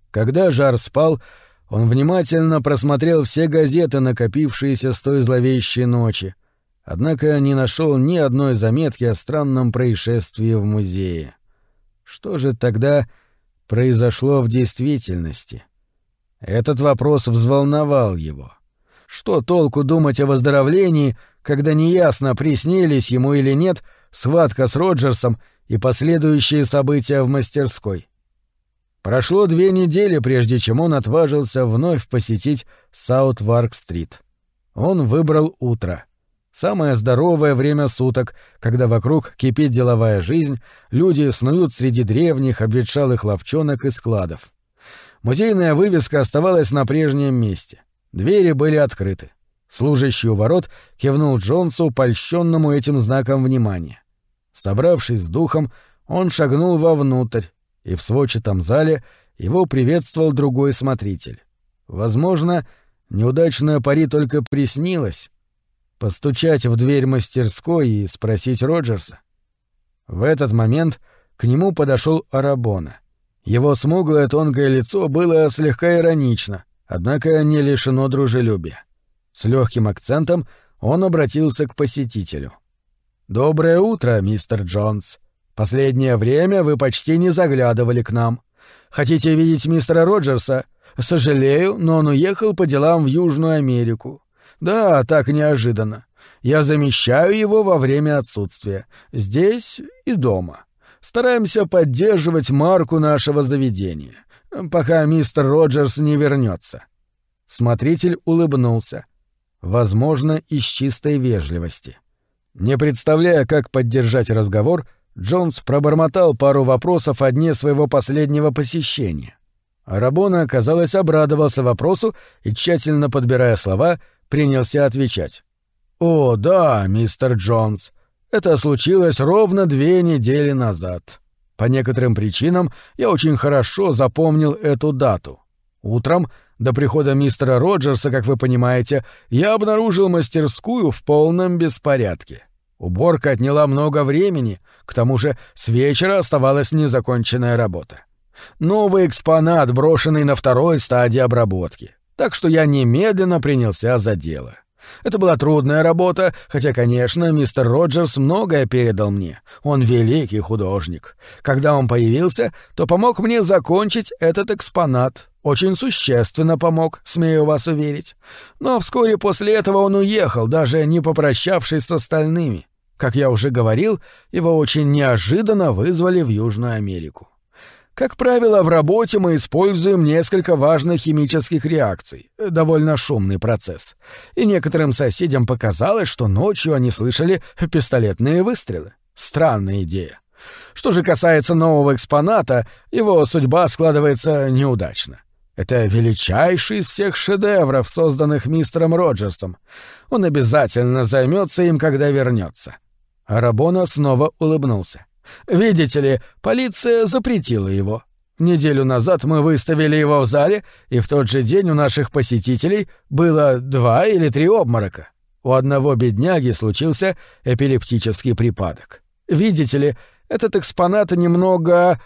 Когда жар спал, он внимательно просмотрел все газеты, накопившиеся с той зловещей ночи, однако не нашел ни одной заметки о странном происшествии в музее. Что же тогда произошло в действительности? Этот вопрос взволновал его. Что толку думать о выздоровлении, когда неясно, приснились ему или нет схватка с Роджерсом и последующие события в мастерской. Прошло две недели, прежде чем он отважился вновь посетить Саутварк-стрит. Он выбрал утро. Самое здоровое время суток, когда вокруг кипит деловая жизнь, люди снуют среди древних обветшалых лавчонок и складов. Музейная вывеска оставалась на прежнем месте. Двери были открыты. Служащий у ворот кивнул Джонсу, польщенному этим знаком внимания. Собравшись с духом, он шагнул вовнутрь, и в сводчатом зале его приветствовал другой смотритель. Возможно, неудачная пари только приснилась. Постучать в дверь мастерской и спросить Роджерса. В этот момент к нему подошел Арабона. Его смуглое тонкое лицо было слегка иронично, однако не лишено дружелюбия. С легким акцентом он обратился к посетителю. «Доброе утро, мистер Джонс. Последнее время вы почти не заглядывали к нам. Хотите видеть мистера Роджерса? Сожалею, но он уехал по делам в Южную Америку. Да, так неожиданно. Я замещаю его во время отсутствия. Здесь и дома. Стараемся поддерживать марку нашего заведения, пока мистер Роджерс не вернется. Смотритель улыбнулся. Возможно, из чистой вежливости. Не представляя, как поддержать разговор, Джонс пробормотал пару вопросов о дне своего последнего посещения. Арабона, казалось, обрадовался вопросу и, тщательно подбирая слова, принялся отвечать. «О, да, мистер Джонс, это случилось ровно две недели назад. По некоторым причинам я очень хорошо запомнил эту дату. Утром, до прихода мистера Роджерса, как вы понимаете, я обнаружил мастерскую в полном беспорядке. Уборка отняла много времени, к тому же с вечера оставалась незаконченная работа. Новый экспонат, брошенный на второй стадии обработки. Так что я немедленно принялся за дело. Это была трудная работа, хотя, конечно, мистер Роджерс многое передал мне. Он великий художник. Когда он появился, то помог мне закончить этот экспонат. Очень существенно помог, смею вас уверить. Но вскоре после этого он уехал, даже не попрощавшись с остальными. Как я уже говорил, его очень неожиданно вызвали в Южную Америку. Как правило, в работе мы используем несколько важных химических реакций, довольно шумный процесс. И некоторым соседям показалось, что ночью они слышали пистолетные выстрелы. Странная идея. Что же касается нового экспоната, его судьба складывается неудачно. Это величайший из всех шедевров, созданных мистером Роджерсом. Он обязательно займется им, когда вернется. Арабона снова улыбнулся. Видите ли, полиция запретила его. Неделю назад мы выставили его в зале, и в тот же день у наших посетителей было два или три обморока. У одного бедняги случился эпилептический припадок. Видите ли, этот экспонат немного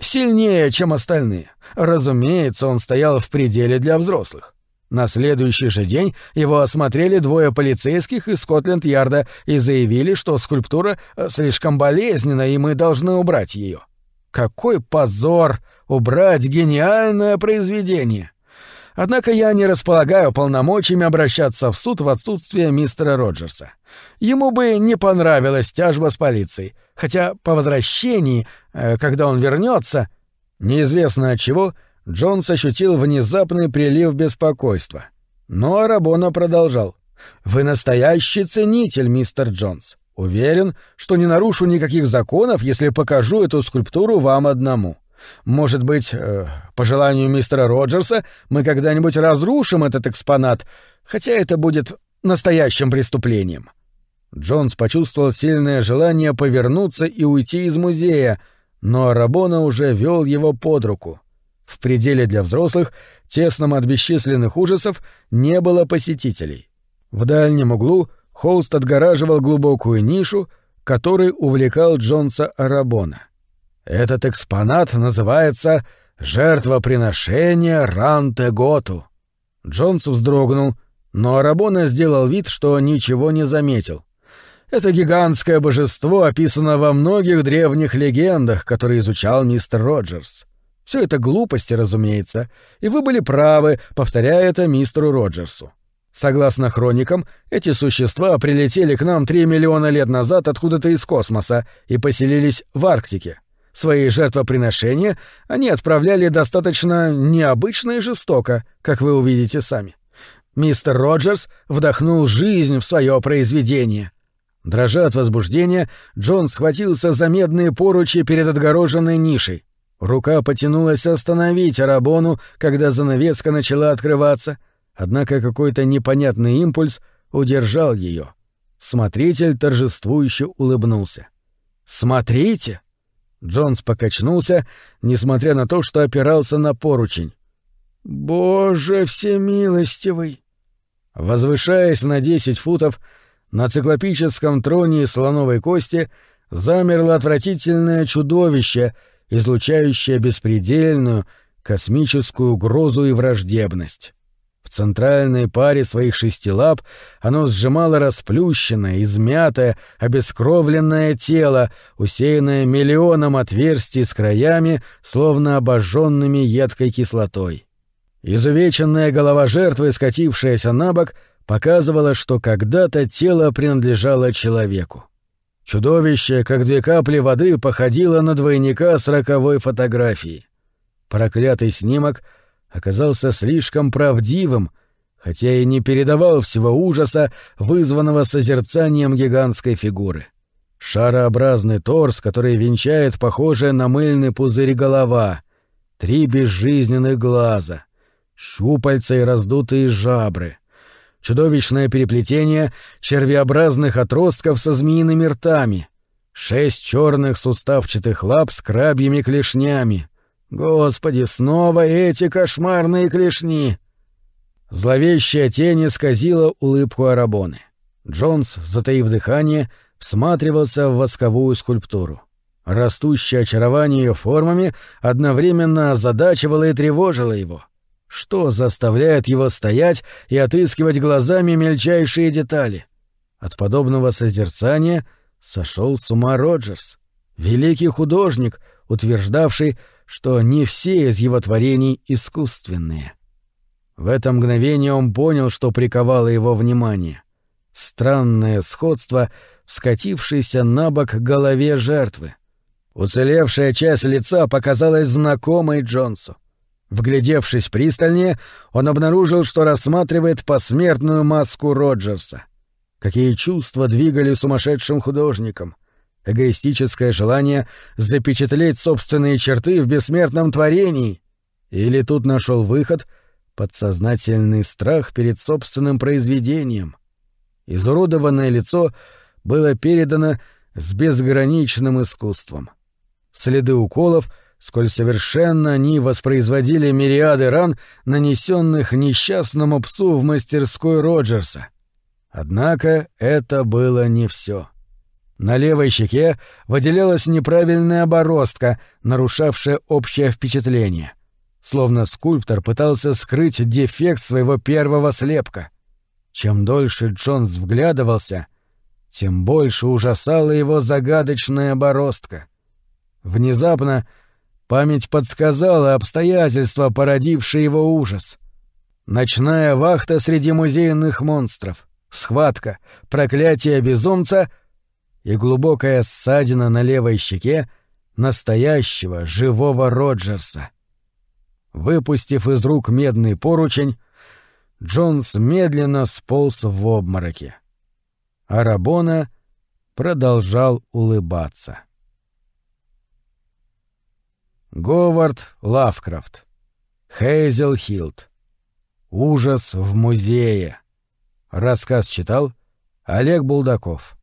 сильнее, чем остальные. Разумеется, он стоял в пределе для взрослых.
На следующий же день его осмотрели двое полицейских из Скотленд-Ярда и заявили, что скульптура э, слишком болезненна, и мы должны убрать ее. Какой позор убрать гениальное произведение! Однако я не располагаю полномочиями обращаться в суд в отсутствие мистера Роджерса. Ему бы не понравилась тяжба с полицией, хотя по возвращении, э, когда он вернется, неизвестно от чего — Джонс ощутил внезапный прилив беспокойства. Но Арабона продолжал. «Вы настоящий ценитель, мистер Джонс. Уверен, что не нарушу никаких законов, если покажу эту скульптуру вам одному. Может быть, э, по желанию мистера Роджерса, мы когда-нибудь разрушим этот экспонат, хотя это будет настоящим преступлением». Джонс почувствовал сильное желание повернуться и уйти из музея, но Арабона уже вел его под руку. В пределе для взрослых, тесном от бесчисленных ужасов, не было посетителей. В дальнем углу холст отгораживал глубокую нишу, которой увлекал Джонса Арабона. Этот экспонат называется «Жертвоприношение Ранте-Готу». Джонс вздрогнул, но Арабона сделал вид, что ничего не заметил. Это гигантское божество описано во многих древних легендах, которые изучал мистер Роджерс. Все это глупости, разумеется, и вы были правы, повторяя это мистеру Роджерсу. Согласно хроникам, эти существа прилетели к нам 3 миллиона лет назад откуда-то из космоса и поселились в Арктике. Свои жертвоприношения они отправляли достаточно необычно и жестоко, как вы увидите сами. Мистер Роджерс вдохнул жизнь в свое произведение. Дрожа от возбуждения, Джон схватился за медные поручи перед отгороженной нишей. Рука потянулась остановить Арабону, когда занавеска начала открываться, однако какой-то непонятный импульс удержал ее. Смотритель торжествующе улыбнулся. «Смотрите!» Джонс покачнулся, несмотря на то, что опирался на поручень. «Боже всемилостивый!» Возвышаясь на десять футов, на циклопическом троне слоновой кости замерло отвратительное чудовище — излучающая беспредельную, космическую угрозу и враждебность. В центральной паре своих шести лап оно сжимало расплющенное, измятое, обескровленное тело, усеянное миллионом отверстий с краями, словно обожженными едкой кислотой. Изувеченная голова жертвы, скатившаяся на бок, показывала, что когда-то тело принадлежало человеку. Чудовище, как две капли воды, походило на двойника с роковой фотографии. Проклятый снимок оказался слишком правдивым, хотя и не передавал всего ужаса, вызванного созерцанием гигантской фигуры. Шарообразный торс, который венчает похожая на мыльный пузырь голова, три безжизненных глаза, щупальца и раздутые жабры — чудовищное переплетение червеобразных отростков со змеиными ртами, шесть черных суставчатых лап с крабьими клешнями. Господи, снова эти кошмарные клешни! Зловещая тень исказила улыбку Арабоны. Джонс, затаив дыхание, всматривался в восковую скульптуру. Растущее очарование ее формами одновременно озадачивало и тревожило его. Что заставляет его стоять и отыскивать глазами мельчайшие детали? От подобного созерцания сошел с ума Роджерс, великий художник, утверждавший, что не все из его творений искусственные. В это мгновение он понял, что приковало его внимание. Странное сходство в на бок голове жертвы. Уцелевшая часть лица показалась знакомой Джонсу. Вглядевшись пристальнее, он обнаружил, что рассматривает посмертную маску Роджерса. Какие чувства двигали сумасшедшим художником? Эгоистическое желание запечатлеть собственные черты в бессмертном творении? Или тут нашел выход подсознательный страх перед собственным произведением? Изуродованное лицо было передано с безграничным искусством. Следы уколов — сколь совершенно они воспроизводили мириады ран, нанесенных несчастному псу в мастерской Роджерса. Однако это было не все. На левой щеке выделялась неправильная бороздка, нарушавшая общее впечатление. словно скульптор пытался скрыть дефект своего первого слепка. Чем дольше Джонс вглядывался, тем больше ужасала его загадочная бороздка. Внезапно память подсказала обстоятельства, породившие его ужас. Ночная вахта среди музейных монстров, схватка, проклятие безумца и глубокая ссадина на левой щеке настоящего живого Роджерса. Выпустив из рук медный поручень, Джонс медленно сполз в обмороке. А Рабона продолжал улыбаться. Говард Лавкрафт. Хейзел Хилд. Ужас в музее. Рассказ читал Олег Булдаков.